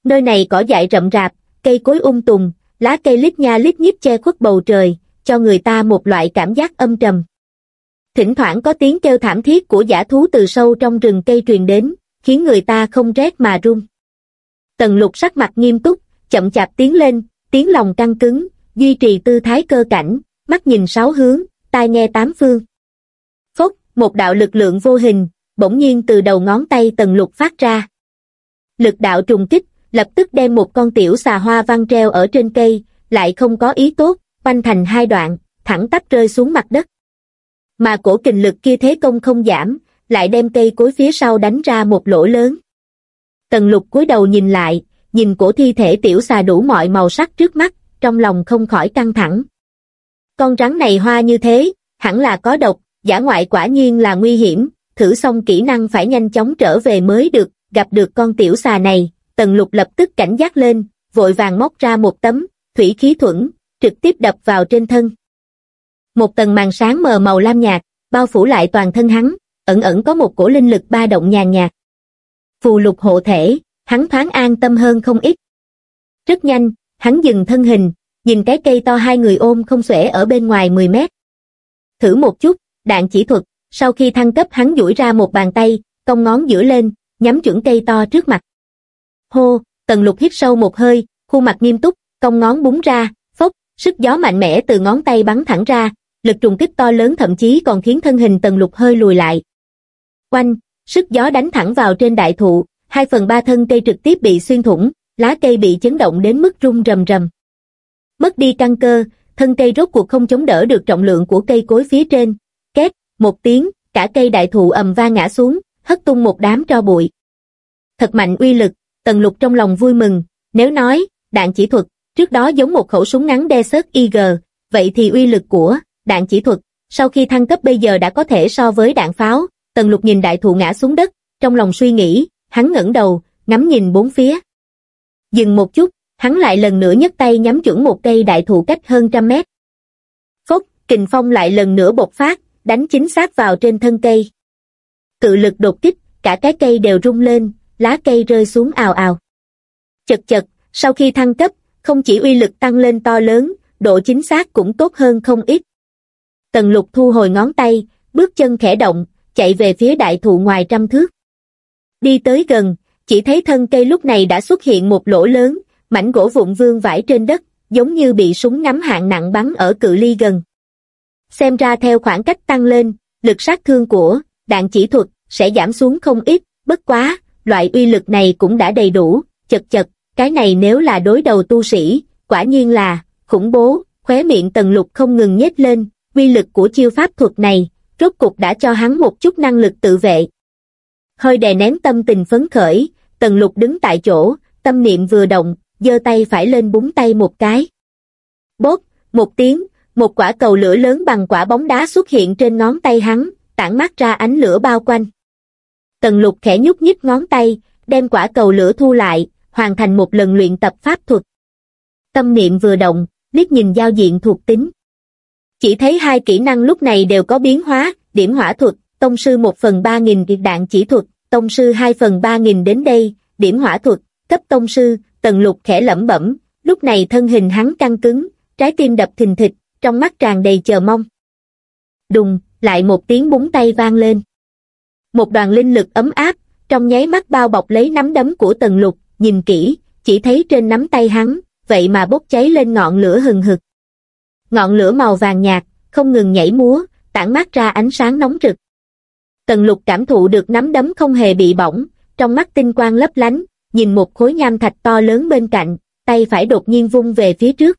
Nơi này cỏ dại rậm rạp, cây cối um tùm, lá cây lít nha lít nhít che khuất bầu trời, cho người ta một loại cảm giác âm trầm. Thỉnh thoảng có tiếng kêu thảm thiết của giả thú từ sâu trong rừng cây truyền đến, khiến người ta không rét mà run. Tần lục sắc mặt nghiêm túc, chậm chạp tiến lên, tiếng lòng căng cứng, duy trì tư thái cơ cảnh, mắt nhìn sáu hướng, tai nghe tám phương. Phốc, một đạo lực lượng vô hình, bỗng nhiên từ đầu ngón tay tần lục phát ra. Lực đạo trùng kích, lập tức đem một con tiểu xà hoa văn treo ở trên cây, lại không có ý tốt, banh thành hai đoạn, thẳng tắp rơi xuống mặt đất. Mà cổ kình lực kia thế công không giảm, lại đem cây cối phía sau đánh ra một lỗ lớn. Tần lục cúi đầu nhìn lại, nhìn cổ thi thể tiểu xà đủ mọi màu sắc trước mắt, trong lòng không khỏi căng thẳng. Con rắn này hoa như thế, hẳn là có độc, giả ngoại quả nhiên là nguy hiểm, thử xong kỹ năng phải nhanh chóng trở về mới được, gặp được con tiểu xà này, tần lục lập tức cảnh giác lên, vội vàng móc ra một tấm, thủy khí thuẫn, trực tiếp đập vào trên thân. Một tầng màn sáng mờ màu lam nhạt, bao phủ lại toàn thân hắn, ẩn ẩn có một cổ linh lực ba động nhàn nhạt. Phù lục hộ thể, hắn thoáng an tâm hơn không ít. Rất nhanh, hắn dừng thân hình, nhìn cái cây to hai người ôm không xuể ở bên ngoài 10 mét. Thử một chút, đạn chỉ thuật, sau khi thăng cấp hắn duỗi ra một bàn tay, cong ngón giữa lên, nhắm chuẩn cây to trước mặt. Hô, tần lục hít sâu một hơi, khuôn mặt nghiêm túc, cong ngón búng ra, phốc, sức gió mạnh mẽ từ ngón tay bắn thẳng ra, lực trùng kích to lớn thậm chí còn khiến thân hình tần lục hơi lùi lại quanh, sức gió đánh thẳng vào trên đại thụ, hai phần ba thân cây trực tiếp bị xuyên thủng, lá cây bị chấn động đến mức rung rầm rầm. Mất đi căn cơ, thân cây rốt cuộc không chống đỡ được trọng lượng của cây cối phía trên. Két, một tiếng, cả cây đại thụ ầm va ngã xuống, hất tung một đám tro bụi. Thật mạnh uy lực, tần lục trong lòng vui mừng, nếu nói, đạn chỉ thuật, trước đó giống một khẩu súng ngắn Desert Eagle, vậy thì uy lực của đạn chỉ thuật, sau khi thăng cấp bây giờ đã có thể so với đạn pháo, tần lục nhìn đại thụ ngã xuống đất, trong lòng suy nghĩ, hắn ngẩng đầu, ngắm nhìn bốn phía. Dừng một chút, hắn lại lần nữa nhấc tay nhắm chuẩn một cây đại thụ cách hơn trăm mét. Phốc, kình phong lại lần nữa bộc phát, đánh chính xác vào trên thân cây. Cự lực đột kích, cả cái cây đều rung lên, lá cây rơi xuống ào ào. Chật chật, sau khi thăng cấp, không chỉ uy lực tăng lên to lớn, độ chính xác cũng tốt hơn không ít. Tần lục thu hồi ngón tay, bước chân khẽ động, chạy về phía đại thụ ngoài trăm thước. Đi tới gần, chỉ thấy thân cây lúc này đã xuất hiện một lỗ lớn, mảnh gỗ vụn vương vãi trên đất, giống như bị súng ngắm hạng nặng bắn ở cự ly gần. Xem ra theo khoảng cách tăng lên, lực sát thương của đạn chỉ thuật sẽ giảm xuống không ít, bất quá, loại uy lực này cũng đã đầy đủ, chật chật, cái này nếu là đối đầu tu sĩ, quả nhiên là khủng bố, khóe miệng tần lục không ngừng nhếch lên, uy lực của chiêu pháp thuật này, rốt cục đã cho hắn một chút năng lực tự vệ. Hơi đè nén tâm tình phấn khởi, tần lục đứng tại chỗ, tâm niệm vừa động, giơ tay phải lên búng tay một cái. Bốp, một tiếng, một quả cầu lửa lớn bằng quả bóng đá xuất hiện trên ngón tay hắn, tản mát ra ánh lửa bao quanh. Tần lục khẽ nhúc nhích ngón tay, đem quả cầu lửa thu lại, hoàn thành một lần luyện tập pháp thuật. Tâm niệm vừa động, liếc nhìn giao diện thuộc tính. Chỉ thấy hai kỹ năng lúc này đều có biến hóa, điểm hỏa thuật, tông sư một phần ba nghìn việc đạn chỉ thuật, tông sư hai phần ba nghìn đến đây, điểm hỏa thuật, cấp tông sư, tần lục khẽ lẩm bẩm, lúc này thân hình hắn căng cứng, trái tim đập thình thịch, trong mắt tràn đầy chờ mong. Đùng, lại một tiếng búng tay vang lên. Một đoàn linh lực ấm áp, trong nháy mắt bao bọc lấy nắm đấm của tần lục, nhìn kỹ, chỉ thấy trên nắm tay hắn, vậy mà bốc cháy lên ngọn lửa hừng hực. Ngọn lửa màu vàng nhạt, không ngừng nhảy múa, tản mát ra ánh sáng nóng rực. Tần lục cảm thụ được nắm đấm không hề bị bỏng, trong mắt tinh quang lấp lánh, nhìn một khối nham thạch to lớn bên cạnh, tay phải đột nhiên vung về phía trước.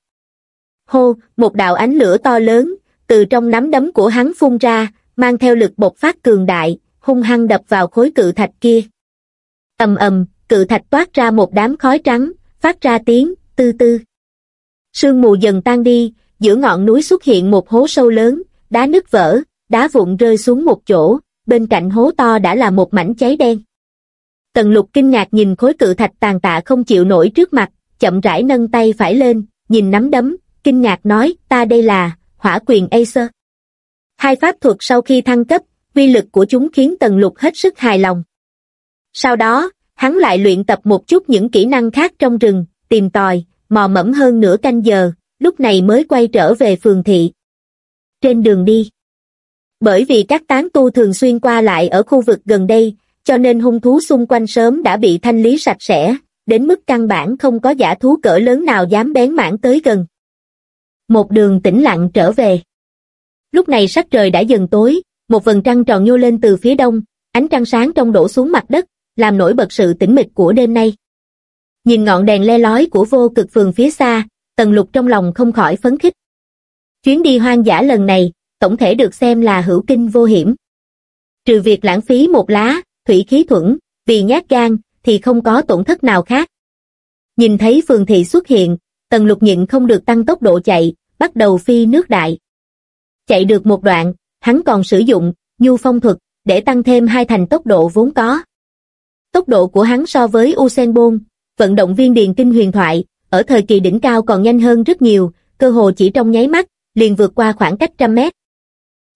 Hô, một đạo ánh lửa to lớn, từ trong nắm đấm của hắn phun ra, mang theo lực bộc phát cường đại, hung hăng đập vào khối cự thạch kia. ầm ầm, cự thạch toát ra một đám khói trắng, phát ra tiếng, tư tư. Sương mù dần tan đi, giữa ngọn núi xuất hiện một hố sâu lớn, đá nứt vỡ, đá vụn rơi xuống một chỗ, bên cạnh hố to đã là một mảnh cháy đen. Tần lục kinh ngạc nhìn khối cự thạch tàn tạ không chịu nổi trước mặt, chậm rãi nâng tay phải lên, nhìn nắm đấm, kinh ngạc nói, ta đây là, hỏa quyền Acer. Hai pháp thuật sau khi thăng cấp, uy lực của chúng khiến tần lục hết sức hài lòng. Sau đó, hắn lại luyện tập một chút những kỹ năng khác trong rừng, tìm tòi, mò mẫm hơn nửa canh giờ, lúc này mới quay trở về phường thị. Trên đường đi, bởi vì các tán tu thường xuyên qua lại ở khu vực gần đây, cho nên hung thú xung quanh sớm đã bị thanh lý sạch sẽ, đến mức căn bản không có giả thú cỡ lớn nào dám bén mảng tới gần. Một đường tĩnh lặng trở về. Lúc này sắc trời đã dần tối, một vầng trăng tròn nhô lên từ phía đông, ánh trăng sáng trong đổ xuống mặt đất, làm nổi bật sự tĩnh mịch của đêm nay. Nhìn ngọn đèn le lói của vô cực phường phía xa, tần lục trong lòng không khỏi phấn khích. Chuyến đi hoang dã lần này, tổng thể được xem là hữu kinh vô hiểm. Trừ việc lãng phí một lá, thủy khí thuẫn, vì nhát gan, thì không có tổn thất nào khác. Nhìn thấy phường thị xuất hiện, tần lục nhịn không được tăng tốc độ chạy, bắt đầu phi nước đại. Chạy được một đoạn, hắn còn sử dụng, nhu phong thuật, để tăng thêm hai thành tốc độ vốn có. Tốc độ của hắn so với Usain Bolt, vận động viên điền kinh huyền thoại, ở thời kỳ đỉnh cao còn nhanh hơn rất nhiều, cơ hồ chỉ trong nháy mắt, liền vượt qua khoảng cách trăm mét.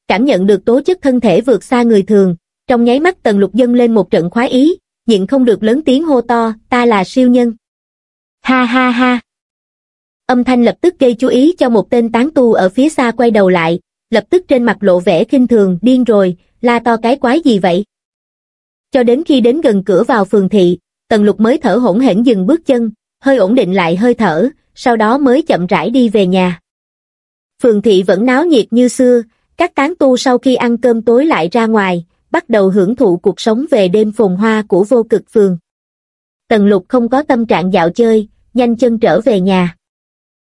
Cảm nhận được tố chất thân thể vượt xa người thường, trong nháy mắt tần lục dân lên một trận khoái ý, nhịn không được lớn tiếng hô to, ta là siêu nhân. Ha ha ha. Âm thanh lập tức gây chú ý cho một tên tán tu ở phía xa quay đầu lại, lập tức trên mặt lộ vẻ kinh thường, điên rồi, la to cái quái gì vậy? Cho đến khi đến gần cửa vào phường thị, Tần Lục mới thở hỗn hển dừng bước chân, hơi ổn định lại hơi thở, sau đó mới chậm rãi đi về nhà. Phường thị vẫn náo nhiệt như xưa, các tán tu sau khi ăn cơm tối lại ra ngoài, bắt đầu hưởng thụ cuộc sống về đêm phồn hoa của vô cực phường. Tần lục không có tâm trạng dạo chơi, nhanh chân trở về nhà.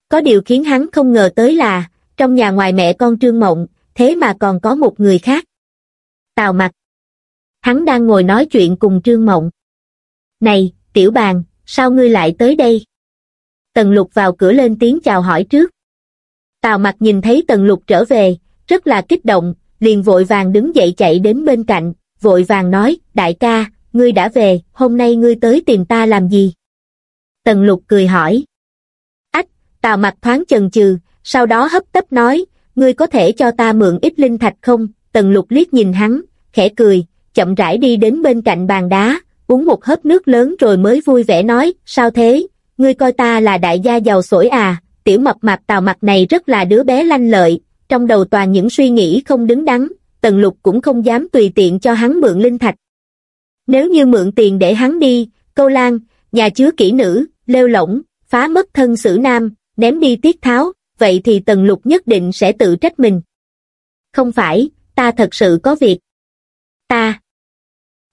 Có điều khiến hắn không ngờ tới là, trong nhà ngoài mẹ con Trương Mộng, thế mà còn có một người khác. Tào mặt. Hắn đang ngồi nói chuyện cùng Trương Mộng. Này, tiểu bàn, sao ngươi lại tới đây? Tần lục vào cửa lên tiếng chào hỏi trước. Tào mặt nhìn thấy tần lục trở về, rất là kích động, liền vội vàng đứng dậy chạy đến bên cạnh, vội vàng nói, đại ca, ngươi đã về, hôm nay ngươi tới tìm ta làm gì? Tần lục cười hỏi. Ách, tào mặt thoáng chần chừ, sau đó hấp tấp nói, ngươi có thể cho ta mượn ít linh thạch không? Tần lục liếc nhìn hắn, khẽ cười, chậm rãi đi đến bên cạnh bàn đá, uống một hớp nước lớn rồi mới vui vẻ nói, sao thế, ngươi coi ta là đại gia giàu sổi à, tiểu mập mạp tào mặt này rất là đứa bé lanh lợi, trong đầu toàn những suy nghĩ không đứng đắn, tần lục cũng không dám tùy tiện cho hắn mượn linh thạch. Nếu như mượn tiền để hắn đi, câu lan, nhà chứa kỹ nữ, lêu lỏng, phá mất thân sử nam, ném đi tiết tháo, vậy thì tần lục nhất định sẽ tự trách mình. Không phải, ta thật sự có việc. Ta.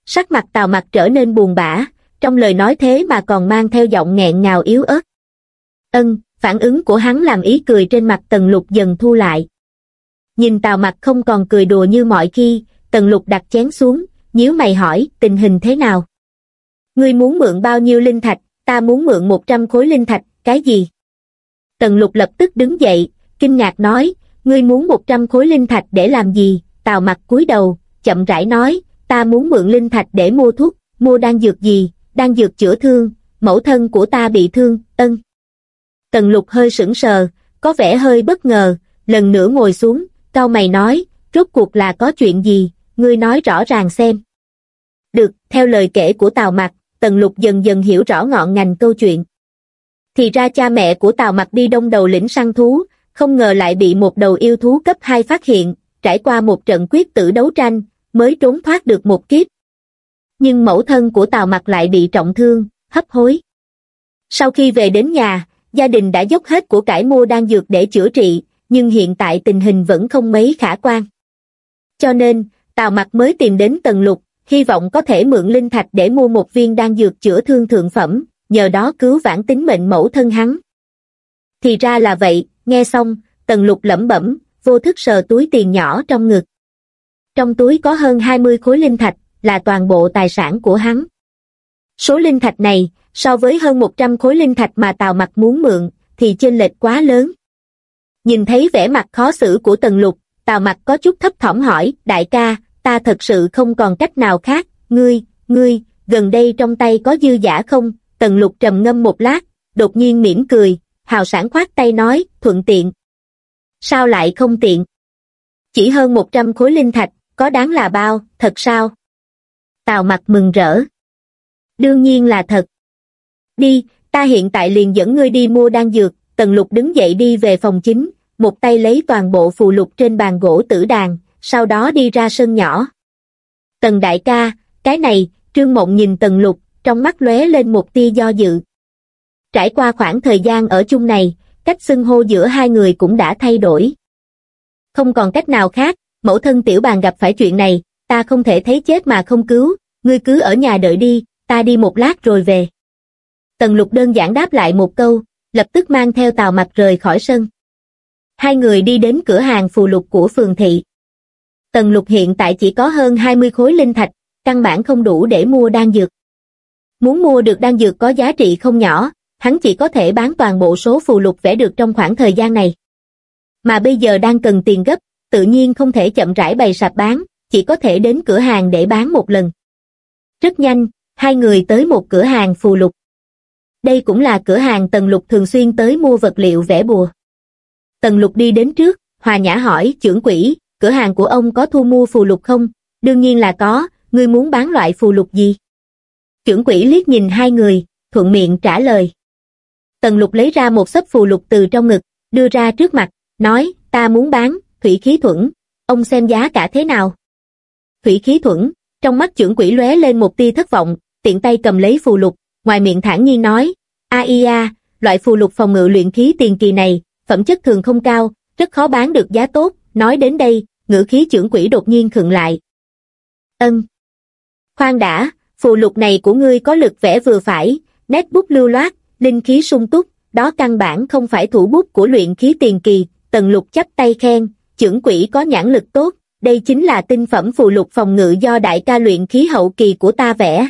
Sắc mặt tào mặt trở nên buồn bã, trong lời nói thế mà còn mang theo giọng nghẹn ngào yếu ớt. Ân, phản ứng của hắn làm ý cười trên mặt tần lục dần thu lại. Nhìn tào mặt không còn cười đùa như mọi khi, tần lục đặt chén xuống, nhíu mày hỏi, tình hình thế nào? Ngươi muốn mượn bao nhiêu linh thạch, ta muốn mượn 100 khối linh thạch, cái gì? Tần lục lập tức đứng dậy, kinh ngạc nói, ngươi muốn 100 khối linh thạch để làm gì? Tào mặt cúi đầu, chậm rãi nói, ta muốn mượn linh thạch để mua thuốc, mua đan dược gì, đan dược chữa thương, mẫu thân của ta bị thương, ân. Tần lục hơi sững sờ, có vẻ hơi bất ngờ, lần nữa ngồi xuống, cao mày nói, rốt cuộc là có chuyện gì, ngươi nói rõ ràng xem. Được, theo lời kể của Tào Mặc, Tần Lục dần dần hiểu rõ ngọn ngành câu chuyện. Thì ra cha mẹ của Tào Mặc đi đông đầu lĩnh săn thú, không ngờ lại bị một đầu yêu thú cấp 2 phát hiện, trải qua một trận quyết tử đấu tranh, mới trốn thoát được một kiếp. Nhưng mẫu thân của Tào Mặc lại bị trọng thương, hấp hối. Sau khi về đến nhà, gia đình đã dốc hết của cải mua đan dược để chữa trị, nhưng hiện tại tình hình vẫn không mấy khả quan. Cho nên, Tào Mặc mới tìm đến Tần Lục, hy vọng có thể mượn linh thạch để mua một viên đan dược chữa thương thượng phẩm, nhờ đó cứu vãn tính mệnh mẫu thân hắn. Thì ra là vậy, nghe xong, Tần Lục lẩm bẩm, vô thức sờ túi tiền nhỏ trong ngực. Trong túi có hơn 20 khối linh thạch, là toàn bộ tài sản của hắn. Số linh thạch này, so với hơn 100 khối linh thạch mà Tào Mặc muốn mượn, thì chênh lệch quá lớn. Nhìn thấy vẻ mặt khó xử của Tần Lục, Tào Mặc có chút thấp thỏm hỏi, đại ca, ta thật sự không còn cách nào khác, ngươi, ngươi, gần đây trong tay có dư giả không? Tần Lục trầm ngâm một lát, đột nhiên mỉm cười, hào sản khoát tay nói, thuận tiện. Sao lại không tiện? Chỉ hơn 100 khối linh thạch, có đáng là bao, thật sao? Tào mặt mừng rỡ. Đương nhiên là thật. Đi, ta hiện tại liền dẫn ngươi đi mua đan dược, Tần Lục đứng dậy đi về phòng chính, một tay lấy toàn bộ phù lục trên bàn gỗ tử đàn, sau đó đi ra sân nhỏ. Tần đại ca, cái này, Trương Mộng nhìn Tần Lục, trong mắt lóe lên một tia do dự. Trải qua khoảng thời gian ở chung này, cách xưng hô giữa hai người cũng đã thay đổi. Không còn cách nào khác, mẫu thân tiểu bàn gặp phải chuyện này, ta không thể thấy chết mà không cứu, ngươi cứ ở nhà đợi đi, ta đi một lát rồi về. Tần lục đơn giản đáp lại một câu, lập tức mang theo tàu mặt rời khỏi sân. Hai người đi đến cửa hàng phù lục của phường thị. Tần lục hiện tại chỉ có hơn 20 khối linh thạch, căn bản không đủ để mua đan dược. Muốn mua được đan dược có giá trị không nhỏ, hắn chỉ có thể bán toàn bộ số phù lục vẽ được trong khoảng thời gian này. Mà bây giờ đang cần tiền gấp, tự nhiên không thể chậm rãi bày sạp bán, chỉ có thể đến cửa hàng để bán một lần. Rất nhanh, hai người tới một cửa hàng phù lục. Đây cũng là cửa hàng Tần Lục thường xuyên tới mua vật liệu vẽ bùa. Tần Lục đi đến trước, hòa nhã hỏi trưởng quỹ, cửa hàng của ông có thu mua phù lục không? Đương nhiên là có, ngươi muốn bán loại phù lục gì? Trưởng quỹ liếc nhìn hai người, thuận miệng trả lời. Tần Lục lấy ra một sấp phù lục từ trong ngực, đưa ra trước mặt, nói, ta muốn bán, thủy khí thuẫn, ông xem giá cả thế nào? Thủy khí thuẫn, trong mắt trưởng quỷ lóe lên một tia thất vọng, tiện tay cầm lấy phù lục, ngoài miệng thản nhiên nói, a loại phù lục phòng ngự luyện khí tiền kỳ này, phẩm chất thường không cao, rất khó bán được giá tốt, nói đến đây, ngữ khí trưởng quỷ đột nhiên khựng lại. Ân. Khoan đã, phù lục này của ngươi có lực vẽ vừa phải, nét bút lưu loát, linh khí sung túc, đó căn bản không phải thủ bút của luyện khí tiền kỳ, tần lục chắp tay khen, trưởng quỷ có nhãn lực tốt, đây chính là tinh phẩm phù lục phòng ngự do đại ca luyện khí hậu kỳ của ta vẽ.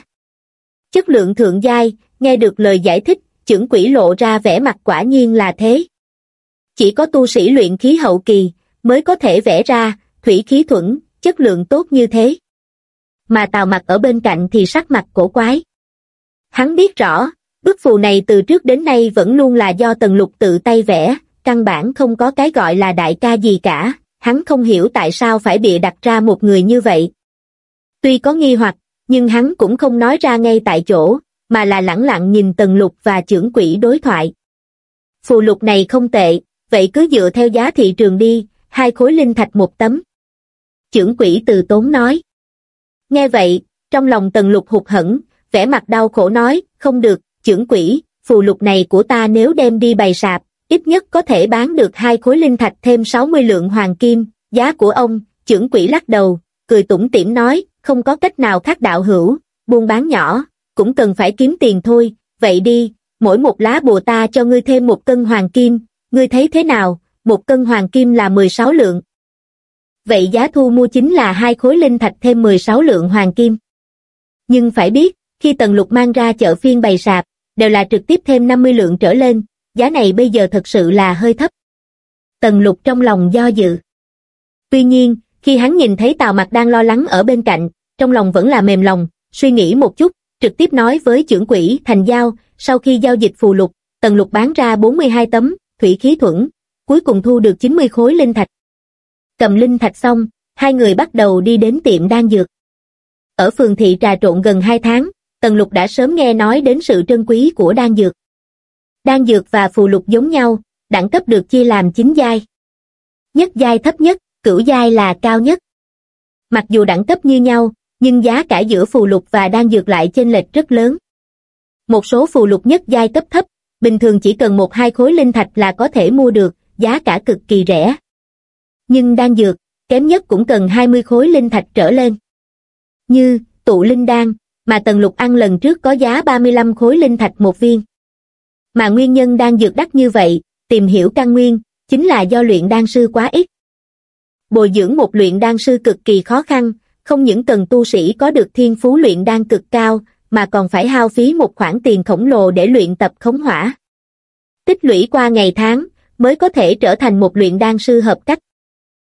Chất lượng thượng giai, nghe được lời giải thích, trưởng quỷ lộ ra vẻ mặt quả nhiên là thế. Chỉ có tu sĩ luyện khí hậu kỳ, mới có thể vẽ ra, thủy khí thuẫn, chất lượng tốt như thế. Mà tào mặt ở bên cạnh thì sắc mặt cổ quái. Hắn biết rõ, bức phù này từ trước đến nay vẫn luôn là do tần lục tự tay vẽ, căn bản không có cái gọi là đại ca gì cả, hắn không hiểu tại sao phải bịa đặt ra một người như vậy. Tuy có nghi hoặc, nhưng hắn cũng không nói ra ngay tại chỗ, mà là lẳng lặng nhìn tần lục và trưởng quỷ đối thoại. Phù lục này không tệ, vậy cứ dựa theo giá thị trường đi, hai khối linh thạch một tấm. Trưởng quỷ từ tốn nói. Nghe vậy, trong lòng tần lục hụt hẫng, vẻ mặt đau khổ nói, không được, trưởng quỷ, phù lục này của ta nếu đem đi bày sạp, ít nhất có thể bán được hai khối linh thạch thêm 60 lượng hoàng kim, giá của ông, trưởng quỷ lắc đầu, cười tủm tỉm nói, không có cách nào khác đạo hữu, buôn bán nhỏ, cũng cần phải kiếm tiền thôi, vậy đi, mỗi một lá bùa ta cho ngươi thêm một cân hoàng kim, ngươi thấy thế nào, một cân hoàng kim là 16 lượng. Vậy giá thu mua chính là hai khối linh thạch thêm 16 lượng hoàng kim. Nhưng phải biết, khi Tần Lục mang ra chợ phiên bày sạp, đều là trực tiếp thêm 50 lượng trở lên, giá này bây giờ thật sự là hơi thấp. Tần Lục trong lòng do dự. Tuy nhiên, khi hắn nhìn thấy Tào Mặc đang lo lắng ở bên cạnh, trong lòng vẫn là mềm lòng, suy nghĩ một chút, trực tiếp nói với trưởng quỹ thành giao, sau khi giao dịch phù lục, Tần Lục bán ra 42 tấm, thủy khí thuẫn, cuối cùng thu được 90 khối linh thạch. Cầm linh thạch xong, hai người bắt đầu đi đến tiệm đan dược. Ở phường thị trà trộn gần 2 tháng, Tần Lục đã sớm nghe nói đến sự trân quý của đan dược. Đan dược và phù lục giống nhau, đẳng cấp được chia làm 9 giai. Nhất giai thấp nhất, cửu giai là cao nhất. Mặc dù đẳng cấp như nhau, nhưng giá cả giữa phù lục và đan dược lại chênh lệch rất lớn. Một số phù lục nhất giai cấp thấp, bình thường chỉ cần một hai khối linh thạch là có thể mua được, giá cả cực kỳ rẻ. Nhưng đan dược, kém nhất cũng cần 20 khối linh thạch trở lên. Như, tụ linh đan, mà Tần Lục ăn lần trước có giá 35 khối linh thạch một viên. Mà nguyên nhân đang dược đắt như vậy, tìm hiểu căn nguyên, chính là do luyện đan sư quá ít. Bồi dưỡng một luyện đan sư cực kỳ khó khăn, không những cần tu sĩ có được thiên phú luyện đan cực cao, mà còn phải hao phí một khoản tiền khổng lồ để luyện tập khống hỏa. Tích lũy qua ngày tháng, mới có thể trở thành một luyện đan sư hợp cách.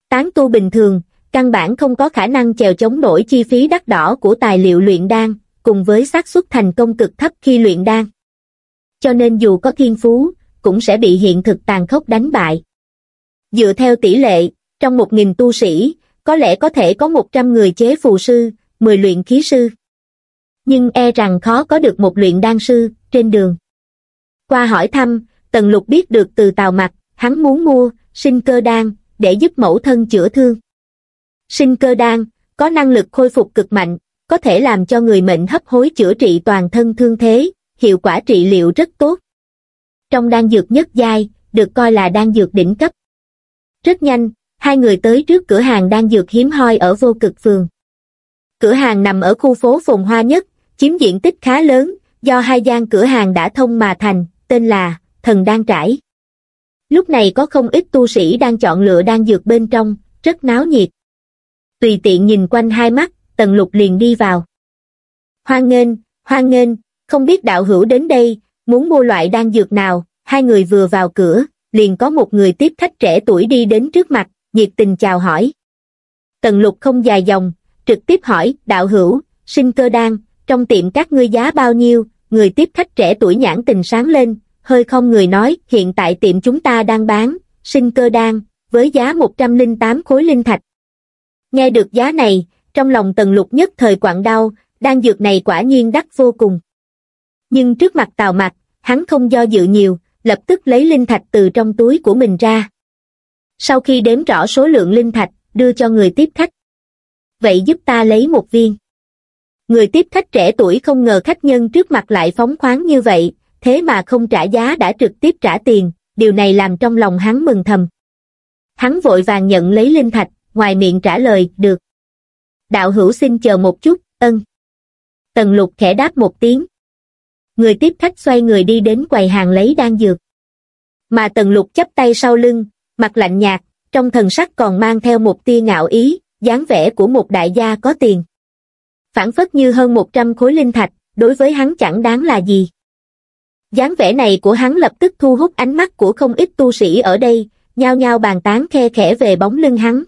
Tán tu bình thường, căn bản không có khả năng chèo chống nổi chi phí đắt đỏ của tài liệu luyện đan, cùng với xác suất thành công cực thấp khi luyện đan. Cho nên dù có thiên phú, cũng sẽ bị hiện thực tàn khốc đánh bại. Dựa theo tỷ lệ, trong một nghìn tu sĩ, có lẽ có thể có 100 người chế phù sư, 10 luyện khí sư. Nhưng e rằng khó có được một luyện đan sư, trên đường. Qua hỏi thăm, Tần Lục biết được từ Tào Mặc, hắn muốn mua, sinh cơ đan, để giúp mẫu thân chữa thương. Sinh cơ đan, có năng lực khôi phục cực mạnh, có thể làm cho người mệnh hấp hối chữa trị toàn thân thương thế, hiệu quả trị liệu rất tốt. Trong đan dược nhất giai, được coi là đan dược đỉnh cấp. Rất nhanh, hai người tới trước cửa hàng đan dược hiếm hoi ở vô cực phường. Cửa hàng nằm ở khu phố phồn hoa nhất, chiếm diện tích khá lớn, do hai gian cửa hàng đã thông mà thành, tên là Thần Đan Trải. Lúc này có không ít tu sĩ đang chọn lựa đan dược bên trong, rất náo nhiệt. Tùy tiện nhìn quanh hai mắt, Tần Lục liền đi vào. Hoan nghênh, hoan nghênh, không biết đạo hữu đến đây, muốn mua loại đan dược nào, hai người vừa vào cửa, liền có một người tiếp khách trẻ tuổi đi đến trước mặt, nhiệt tình chào hỏi. Tần lục không dài dòng, trực tiếp hỏi, đạo hữu, sinh cơ đan, trong tiệm các ngươi giá bao nhiêu, người tiếp khách trẻ tuổi nhãn tình sáng lên, hơi không người nói, hiện tại tiệm chúng ta đang bán, sinh cơ đan, với giá 108 khối linh thạch. Nghe được giá này, trong lòng tần lục nhất thời quặn đau, đan dược này quả nhiên đắt vô cùng. Nhưng trước mặt tào mặt, hắn không do dự nhiều, lập tức lấy linh thạch từ trong túi của mình ra. Sau khi đếm rõ số lượng linh thạch, đưa cho người tiếp khách. Vậy giúp ta lấy một viên. Người tiếp khách trẻ tuổi không ngờ khách nhân trước mặt lại phóng khoáng như vậy, thế mà không trả giá đã trực tiếp trả tiền, điều này làm trong lòng hắn mừng thầm. Hắn vội vàng nhận lấy linh thạch, ngoài miệng trả lời, được. Đạo hữu xin chờ một chút, ân. Tần lục khẽ đáp một tiếng. Người tiếp khách xoay người đi đến quầy hàng lấy đan dược. Mà tần lục chấp tay sau lưng, mặt lạnh nhạt, trong thần sắc còn mang theo một tia ngạo ý, dáng vẻ của một đại gia có tiền. Phản phất như hơn 100 khối linh thạch, đối với hắn chẳng đáng là gì. dáng vẻ này của hắn lập tức thu hút ánh mắt của không ít tu sĩ ở đây, nhao nhao bàn tán khe khẽ về bóng lưng hắn.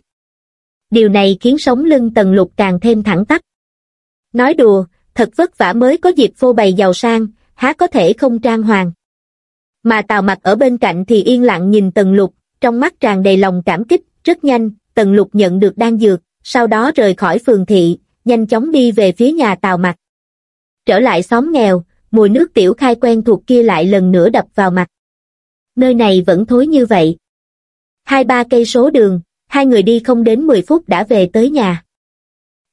Điều này khiến sống lưng tần lục càng thêm thẳng tắp. Nói đùa, thật vất vả mới có dịp phô bày giàu sang, há có thể không trang hoàng. Mà tào mặt ở bên cạnh thì yên lặng nhìn tần lục, trong mắt tràn đầy lòng cảm kích, rất nhanh, tần lục nhận được đan dược, sau đó rời khỏi phường thị, nhanh chóng đi về phía nhà tào mặt. Trở lại xóm nghèo, mùi nước tiểu khai quen thuộc kia lại lần nữa đập vào mặt. Nơi này vẫn thối như vậy. Hai ba cây số đường, hai người đi không đến 10 phút đã về tới nhà.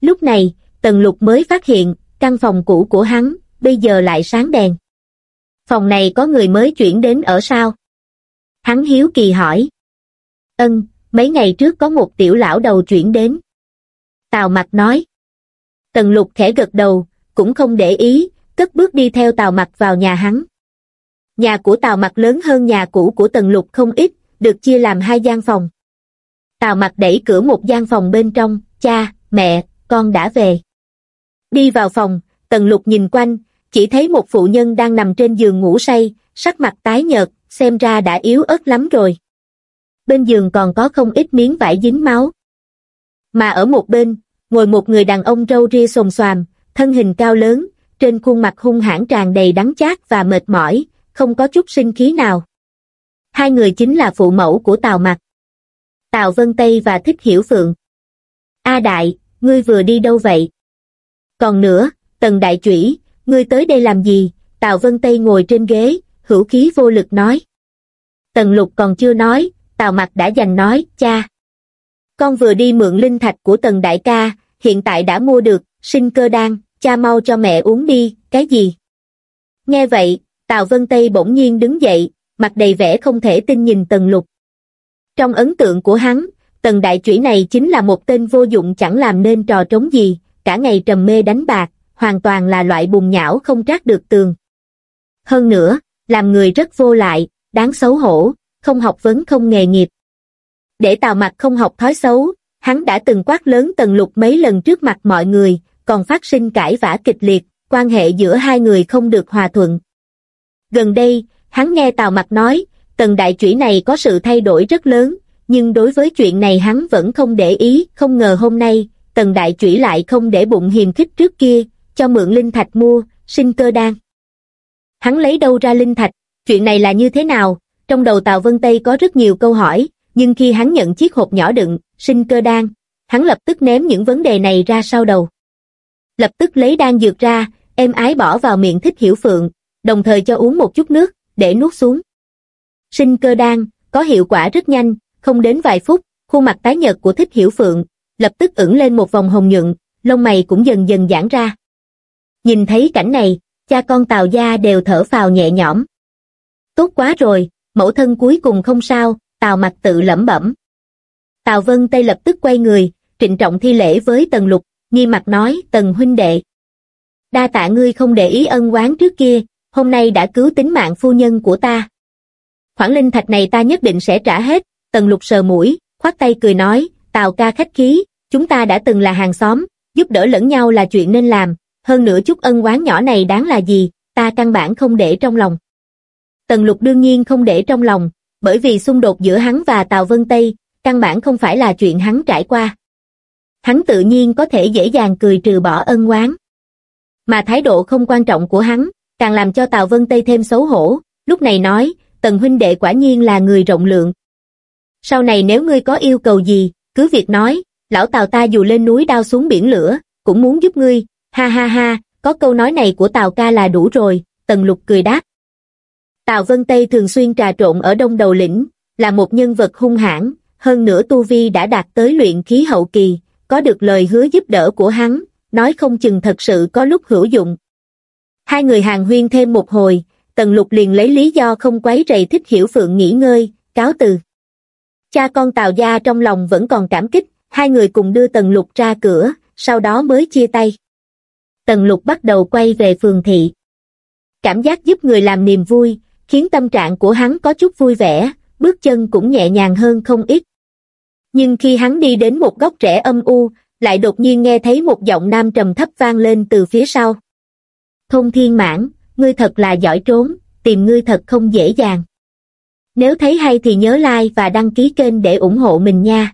Lúc này, Tần Lục mới phát hiện, căn phòng cũ của hắn, bây giờ lại sáng đèn. Phòng này có người mới chuyển đến ở sao? Hắn hiếu kỳ hỏi. Ân, mấy ngày trước có một tiểu lão đầu chuyển đến. Tào mặt nói. Tần lục khẽ gật đầu, cũng không để ý, cất bước đi theo tào mặt vào nhà hắn. Nhà của tào mặt lớn hơn nhà cũ của tần lục không ít, được chia làm hai gian phòng. Tào mặt đẩy cửa một gian phòng bên trong, cha, mẹ, con đã về. Đi vào phòng, tần lục nhìn quanh, chỉ thấy một phụ nhân đang nằm trên giường ngủ say, sắc mặt tái nhợt, xem ra đã yếu ớt lắm rồi. Bên giường còn có không ít miếng vải dính máu. Mà ở một bên, ngồi một người đàn ông râu ria xồm xoàm, thân hình cao lớn, trên khuôn mặt hung hãn tràn đầy đắng chát và mệt mỏi, không có chút sinh khí nào. Hai người chính là phụ mẫu của Tào Mặc. Tào Vân Tây và Thích Hiểu Phượng. A Đại, ngươi vừa đi đâu vậy? Còn nữa, Tần Đại Chủy, ngươi tới đây làm gì? Tào Vân Tây ngồi trên ghế, hữu khí vô lực nói. Tần Lục còn chưa nói, Tào Mặc đã giành nói, cha. Con vừa đi mượn linh thạch của Tần Đại ca, hiện tại đã mua được, sinh cơ đan, cha mau cho mẹ uống đi, cái gì? Nghe vậy, Tào Vân Tây bỗng nhiên đứng dậy, mặt đầy vẻ không thể tin nhìn Tần Lục. Trong ấn tượng của hắn, Tần Đại Chủy này chính là một tên vô dụng chẳng làm nên trò trống gì, cả ngày trầm mê đánh bạc, hoàn toàn là loại bùn nhão không trát được tường. Hơn nữa, làm người rất vô lại, đáng xấu hổ, không học vấn không nghề nghiệp. Để tào mặt không học thói xấu, hắn đã từng quát lớn tần lục mấy lần trước mặt mọi người, còn phát sinh cãi vã kịch liệt, quan hệ giữa hai người không được hòa thuận. Gần đây, hắn nghe tào mặt nói, tần đại chủy này có sự thay đổi rất lớn, nhưng đối với chuyện này hắn vẫn không để ý, không ngờ hôm nay, tần đại chủy lại không để bụng hiềm khích trước kia, cho mượn linh thạch mua, sinh cơ đan. Hắn lấy đâu ra linh thạch, chuyện này là như thế nào? Trong đầu Tào Vân Tây có rất nhiều câu hỏi, nhưng khi hắn nhận chiếc hộp nhỏ đựng, sinh cơ đan, hắn lập tức ném những vấn đề này ra sau đầu. Lập tức lấy đan dược ra, em ái bỏ vào miệng thích hiểu phượng, đồng thời cho uống một chút nước, để nuốt xuống. Sinh cơ đan, có hiệu quả rất nhanh, không đến vài phút, khuôn mặt tái nhợt của thích hiểu phượng, lập tức ửng lên một vòng hồng nhuận, lông mày cũng dần dần giãn ra. Nhìn thấy cảnh này, cha con Tào Gia đều thở phào nhẹ nhõm. Tốt quá rồi, mẫu thân cuối cùng không sao, Tào mặt tự lẩm bẩm. Tào Vân Tây lập tức quay người, trịnh trọng thi lễ với Tần Lục, nghi mặt nói, Tần huynh đệ. Đa tạ ngươi không để ý ân oán trước kia, hôm nay đã cứu tính mạng phu nhân của ta. Khoản linh thạch này ta nhất định sẽ trả hết, Tần Lục sờ mũi, khoát tay cười nói, Tào ca khách khí, chúng ta đã từng là hàng xóm, giúp đỡ lẫn nhau là chuyện nên làm, hơn nữa chút ân oán nhỏ này đáng là gì, ta căn bản không để trong lòng. Tần lục đương nhiên không để trong lòng, bởi vì xung đột giữa hắn và Tào Vân Tây, căn bản không phải là chuyện hắn trải qua. Hắn tự nhiên có thể dễ dàng cười trừ bỏ ân oán. Mà thái độ không quan trọng của hắn, càng làm cho Tào Vân Tây thêm xấu hổ, lúc này nói, Tần huynh đệ quả nhiên là người rộng lượng. Sau này nếu ngươi có yêu cầu gì, cứ việc nói, lão Tào ta dù lên núi đao xuống biển lửa, cũng muốn giúp ngươi, Ha ha ha, có câu nói này của Tào ca là đủ rồi, Tần Lục cười đáp. Tào Vân Tây thường xuyên trà trộn ở đông đầu lĩnh, là một nhân vật hung hãn, hơn nữa Tu Vi đã đạt tới luyện khí hậu kỳ, có được lời hứa giúp đỡ của hắn, nói không chừng thật sự có lúc hữu dụng. Hai người hàng huyên thêm một hồi, Tần Lục liền lấy lý do không quấy rầy thích hiểu phượng nghỉ ngơi, cáo từ. Cha con Tào Gia trong lòng vẫn còn cảm kích, hai người cùng đưa Tần Lục ra cửa, sau đó mới chia tay. Tần Lục bắt đầu quay về phường thị. Cảm giác giúp người làm niềm vui, khiến tâm trạng của hắn có chút vui vẻ, bước chân cũng nhẹ nhàng hơn không ít. Nhưng khi hắn đi đến một góc rẽ âm u, lại đột nhiên nghe thấy một giọng nam trầm thấp vang lên từ phía sau. Thông thiên mãn, ngươi thật là giỏi trốn, tìm ngươi thật không dễ dàng. Nếu thấy hay thì nhớ like và đăng ký kênh để ủng hộ mình nha.